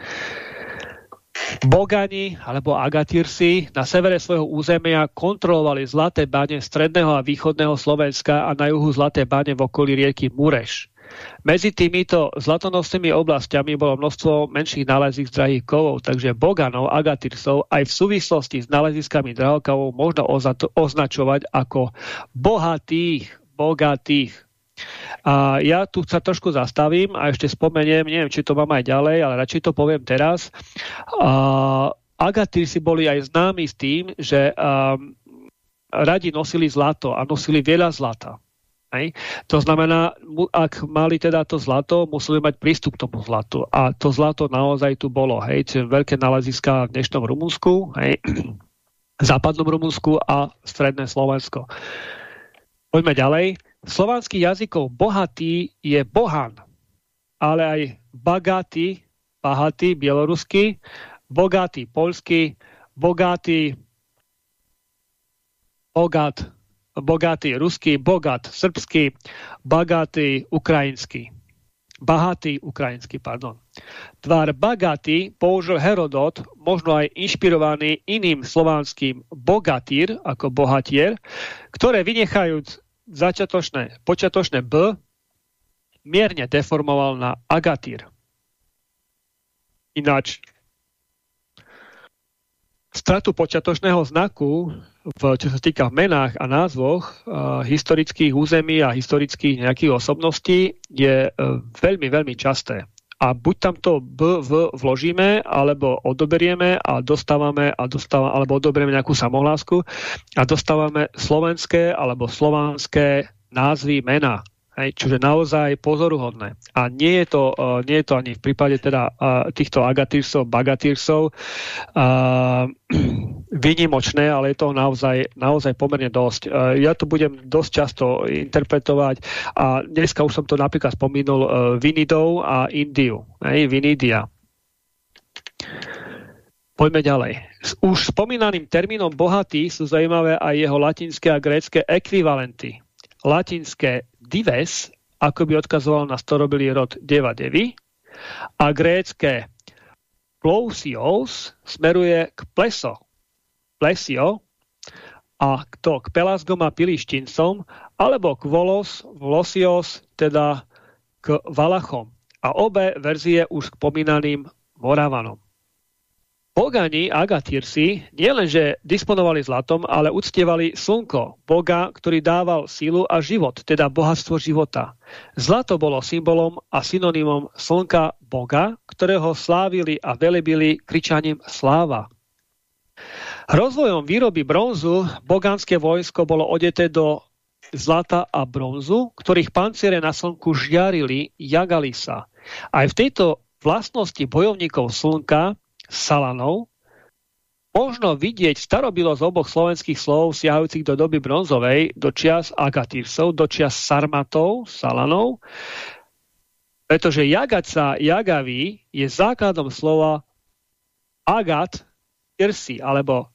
Bogani alebo Agatírsi na severe svojho územia kontrolovali zlaté bane stredného a východného Slovenska a na juhu zlaté bane v okolí rieky Mureš. Medzi týmito zlatonosnými oblastiami bolo množstvo menších nálezísk drahých kovov, takže Boganov, Agatyrsov aj v súvislosti s náleziskami drahokavov možno označovať ako bohatých, bogatých. A ja tu sa trošku zastavím a ešte spomeniem, neviem, či to mám aj ďalej, ale radšej to poviem teraz. A Agatyrsi boli aj známi s tým, že um, radi nosili zlato a nosili veľa zlata. Hej. To znamená, ak mali teda to zlato, museli mať prístup k tomu zlatu. A to zlato naozaj tu bolo. Hej. Veľké naleziska v dnešnom Rumunsku, hej. (clears throat) západnom Rumunsku a stredné Slovensko. Poďme ďalej. Slovanský jazykov bohatý je bohan, ale aj bagatý, bahatý, bieloruský, bogatý, polský, bogatý, bogat, bogatý ruský, bogat srbský, bogatý ukrajinský. Bahatý ukrajinský, pardon. Tvár bagatý použil Herodot, možno aj inšpirovaný iným slovanským bogatír, ako bohatier, ktoré vynechajúc začiatočné, počiatočné B, mierne deformoval na agatír. Ináč, stratu počiatočného znaku v, čo sa týka v menách a názvoch uh, historických území a historických nejakých osobností je uh, veľmi, veľmi časté. A buď tam to B, V vložíme, alebo odoberieme a dostávame, a dostávame alebo odoberieme nejakú samohlásku a dostávame slovenské alebo slovanské názvy mena. Hej, čiže naozaj pozoruhodné. A nie je to, uh, nie je to ani v prípade teda uh, týchto agatírsov, bagatírsov (clears throat) uh, vynimočné, ale je to naozaj, naozaj pomerne dosť. Uh, ja to budem dosť často interpretovať a dneska už som to napríklad spomínul uh, Vinidou a Indiu. Hej, Vinidia. Poďme ďalej. S už spomínaným termínom bohatý sú zaujímavé aj jeho latinské a grécké ekvivalenty. Latinské dives, ako by odkazoval na storobilý rod Deva Devi, a grécké plousios smeruje k pleso, plesio, a to k pelasgom a pilištincom, alebo k volos, vlosios, teda k valachom. A obe verzie už k pomínaným Moravanom. Pogani Agatírsi nielenže disponovali zlatom, ale uctievali slnko, boga, ktorý dával sílu a život, teda bohatstvo života. Zlato bolo symbolom a synonymom slnka boga, ktorého slávili a velebili kričaním sláva. Rozvojom výroby bronzu bogánske vojsko bolo odeté do zlata a bronzu, ktorých panciere na slnku žiarili, jagali sa. Aj v tejto vlastnosti bojovníkov slnka Salanov, možno vidieť starobilosť oboch slovenských slov siahajúcich do doby bronzovej, do čias Agatírsov, do čias Sarmatov, Salanov, pretože Jagaca, Jagaví je základom slova Agat Tirsi, alebo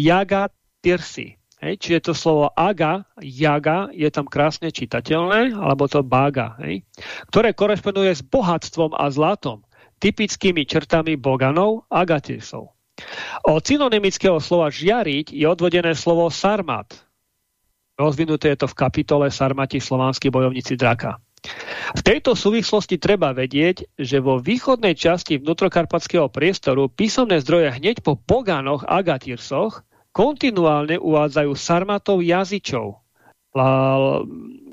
Jagat Tirsi. Hej, čiže to slovo aga, jaga, je tam krásne čitateľné, alebo to baga, hej, ktoré korešponduje s bohatstvom a zlatom typickými črtami boganov a gatisov. Od synonymického slova žiariť je odvodené slovo sarmat. Rozvinuté je to v kapitole Sarmati slovanskí bojovníci draka. V tejto súvislosti treba vedieť, že vo východnej časti vnútrokarpatského priestoru písomné zdroje hneď po Boganoch a Gatírsoch kontinuálne uvádzajú sarmatov jazyčov.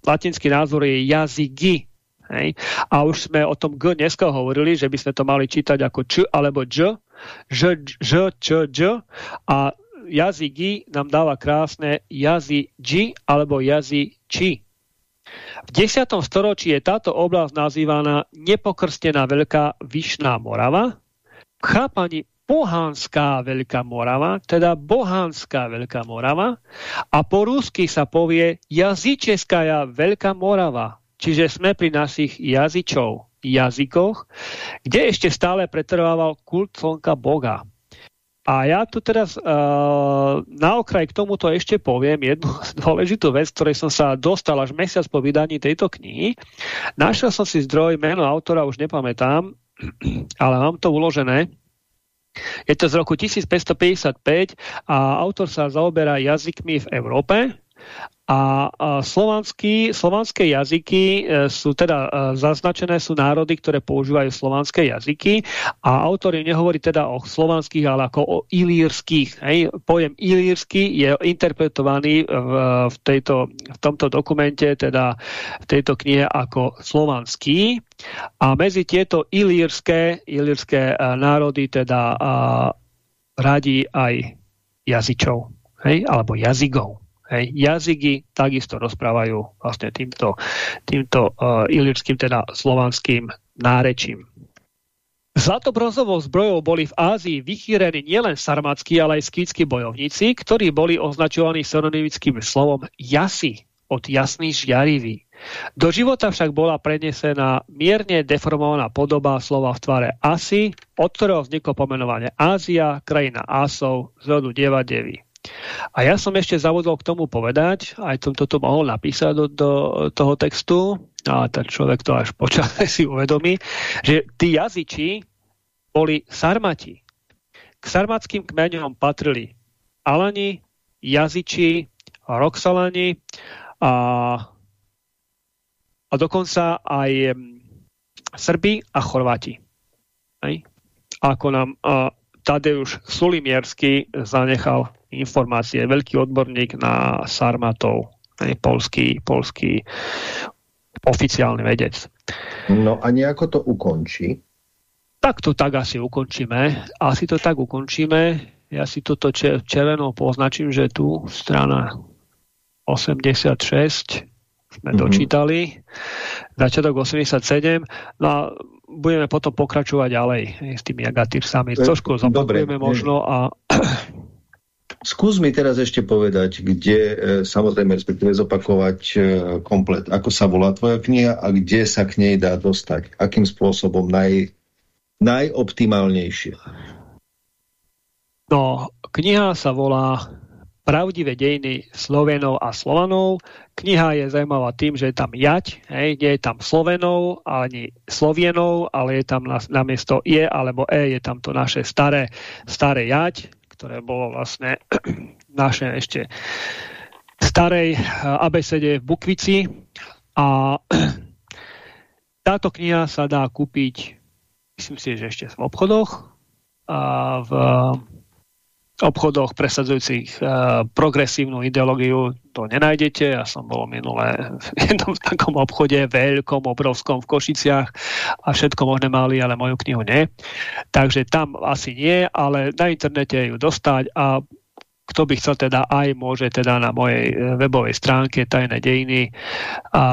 Latinský názor je jazygy, Hej. A už sme o tom G dneska hovorili, že by sme to mali čítať ako Č alebo Ž, Ž, Ž, Č, Ž a jazyk I nám dáva krásne jazy G alebo jazy Či. V 10. storočí je táto oblasť nazývaná nepokrstená Veľká Vyšná Morava. V chápaní Bohanská Veľká Morava, teda Bohanská Veľká Morava a po rusky sa povie jazyčeská Veľká Morava, čiže sme pri našich jazyčov, jazykoch, kde ešte stále pretrvával kult slnka Boga. A ja tu teraz uh, na okraj k tomuto ešte poviem jednu (laughs) dôležitú vec, ktorej som sa dostal až mesiac po vydaní tejto knihy. Našiel som si zdroj, meno autora už nepamätám, (clears throat) ale mám to uložené je to z roku 1555 a autor sa zaoberá jazykmi v Európe a, slovanský, slovanské jazyky e, sú teda e, zaznačené, sú národy, ktoré používajú slovanské jazyky a autor nehovorí teda o slovanských, ale ako o ilírskych. Hej. Pojem ilírsky je interpretovaný v, v, tejto, v tomto dokumente, teda v tejto knihe ako slovanský a medzi tieto ilírske, ilírske e, národy teda radí aj jazyčov, hej, alebo jazykov. Hej, jazyky takisto rozprávajú vlastne týmto, týmto uh, ilirským, teda slovanským nárečím. Zlatobronzovou zbrojou boli v Ázii vychýrení nielen sarmatskí, ale aj skýtsky bojovníci, ktorí boli označovaní synonymickým slovom jasi, od jasný žiarivý. Do života však bola prenesená mierne deformovaná podoba slova v tvare asi, od ktorého vzniklo pomenovanie Ázia, krajina Ásov, z rodu Deva Devy. A ja som ešte zavodol k tomu povedať, aj som toto mohol napísať do, do toho textu, a ten človek to až počas (laughs) si uvedomí, že tí jazyči boli sarmati. K sarmatským kmeňom patrili Alani, jazyči, Roxalani a, a dokonca aj Srbi a Chorváti. Hej? Ako nám a, Tadeusz Sulimiersky zanechal informácie. Veľký odborník na Sarmatov, polský, polský oficiálny vedec. No a nejako to ukončí? Tak to tak asi ukončíme. Asi to tak ukončíme. Ja si toto červenou poznačím, že tu strana 86 sme mm -hmm. dočítali. Začiatok 87. No a budeme potom pokračovať ďalej s tými agatírsami. Trošku zopakujeme možno a Skús mi teraz ešte povedať, kde, e, samozrejme, respektíve zopakovať e, komplet, ako sa volá tvoja kniha a kde sa k nej dá dostať. Akým spôsobom naj, najoptimálnejšie. No, kniha sa volá Pravdivé dejiny Slovenov a Slovanov. Kniha je zaujímavá tým, že je tam jať, hej, nie je tam Slovenov ani Slovienov, ale je tam na, namiesto je alebo e, je tam to naše staré, staré jať, ktoré bolo vlastne (clears throat) naše ešte starej eh, abecede v Bukvici. A (clears throat) táto kniha sa dá kúpiť myslím si, že ešte v obchodoch a v obchodoch presadzujúcich uh, progresívnu ideológiu to nenájdete. Ja som bol minule v jednom (laughs) takom obchode, veľkom, obrovskom v Košiciach a všetko možné mali, ale moju knihu nie. Takže tam asi nie, ale na internete ju dostať a kto by chcel teda aj môže teda na mojej e, webovej stránke Tajné dejiny a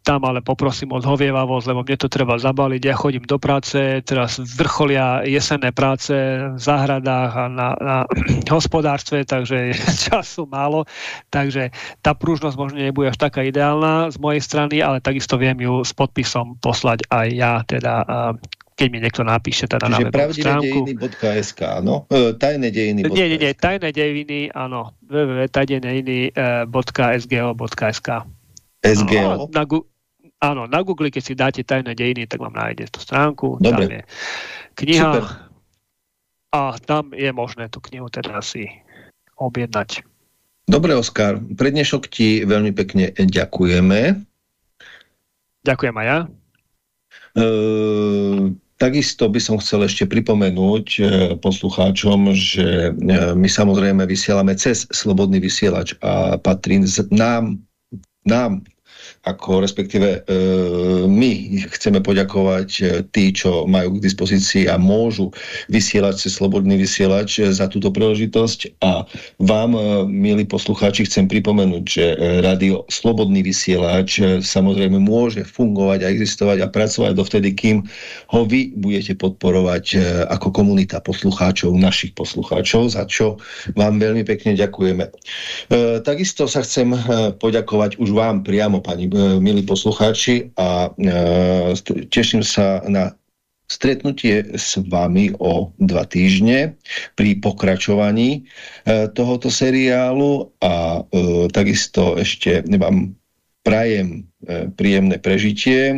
tam ale poprosím o zhovievavosť, lebo mne to treba zabaliť. Ja chodím do práce, teraz vrcholia jesenné práce v záhradách a na, na (clears throat) hospodárstve, takže (laughs) času málo, takže tá prúžnosť možno nebude až taká ideálna z mojej strany, ale takisto viem ju s podpisom poslať aj ja, teda keď mi niekto napíše teda Čiže na pravdivedejiny.sk, áno? E, tajné dejiny. Nie, nie, nie, tajné dejiny, áno. www.tajnedejiny.sgo.sk SGO? Na, áno, na Google, keď si dáte tajné dejiny, tak vám nájde tú stránku. Dobre. Tam je kniha Super. a tam je možné tú knihu teda si objednať. Dobre, Oskar, pre dnešok ti veľmi pekne ďakujeme. Ďakujem aj ja. E, Takisto by som chcel ešte pripomenúť e, poslucháčom, že e, my samozrejme vysielame cez Slobodný vysielač a patrí nám, nám ako respektíve e, my chceme poďakovať e, tí, čo majú k dispozícii a môžu vysielať cez slobodný vysielač e, za túto príležitosť a vám, milí poslucháči, chcem pripomenúť, že radio Slobodný vysielač samozrejme môže fungovať a existovať a pracovať dovtedy, kým ho vy budete podporovať ako komunita poslucháčov, našich poslucháčov, za čo vám veľmi pekne ďakujeme. Takisto sa chcem poďakovať už vám priamo, pani milí poslucháči, a e, teším sa na stretnutie s vami o dva týždne pri pokračovaní e, tohoto seriálu a takisto ešte vám prajem príjemné prežitie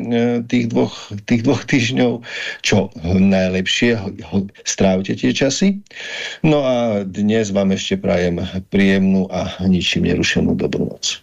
tých dvoch, tých dvoch týždňov, čo najlepšie strávte tie časy. No a dnes vám ešte prajem príjemnú a ničím nerušenú dobrú noc.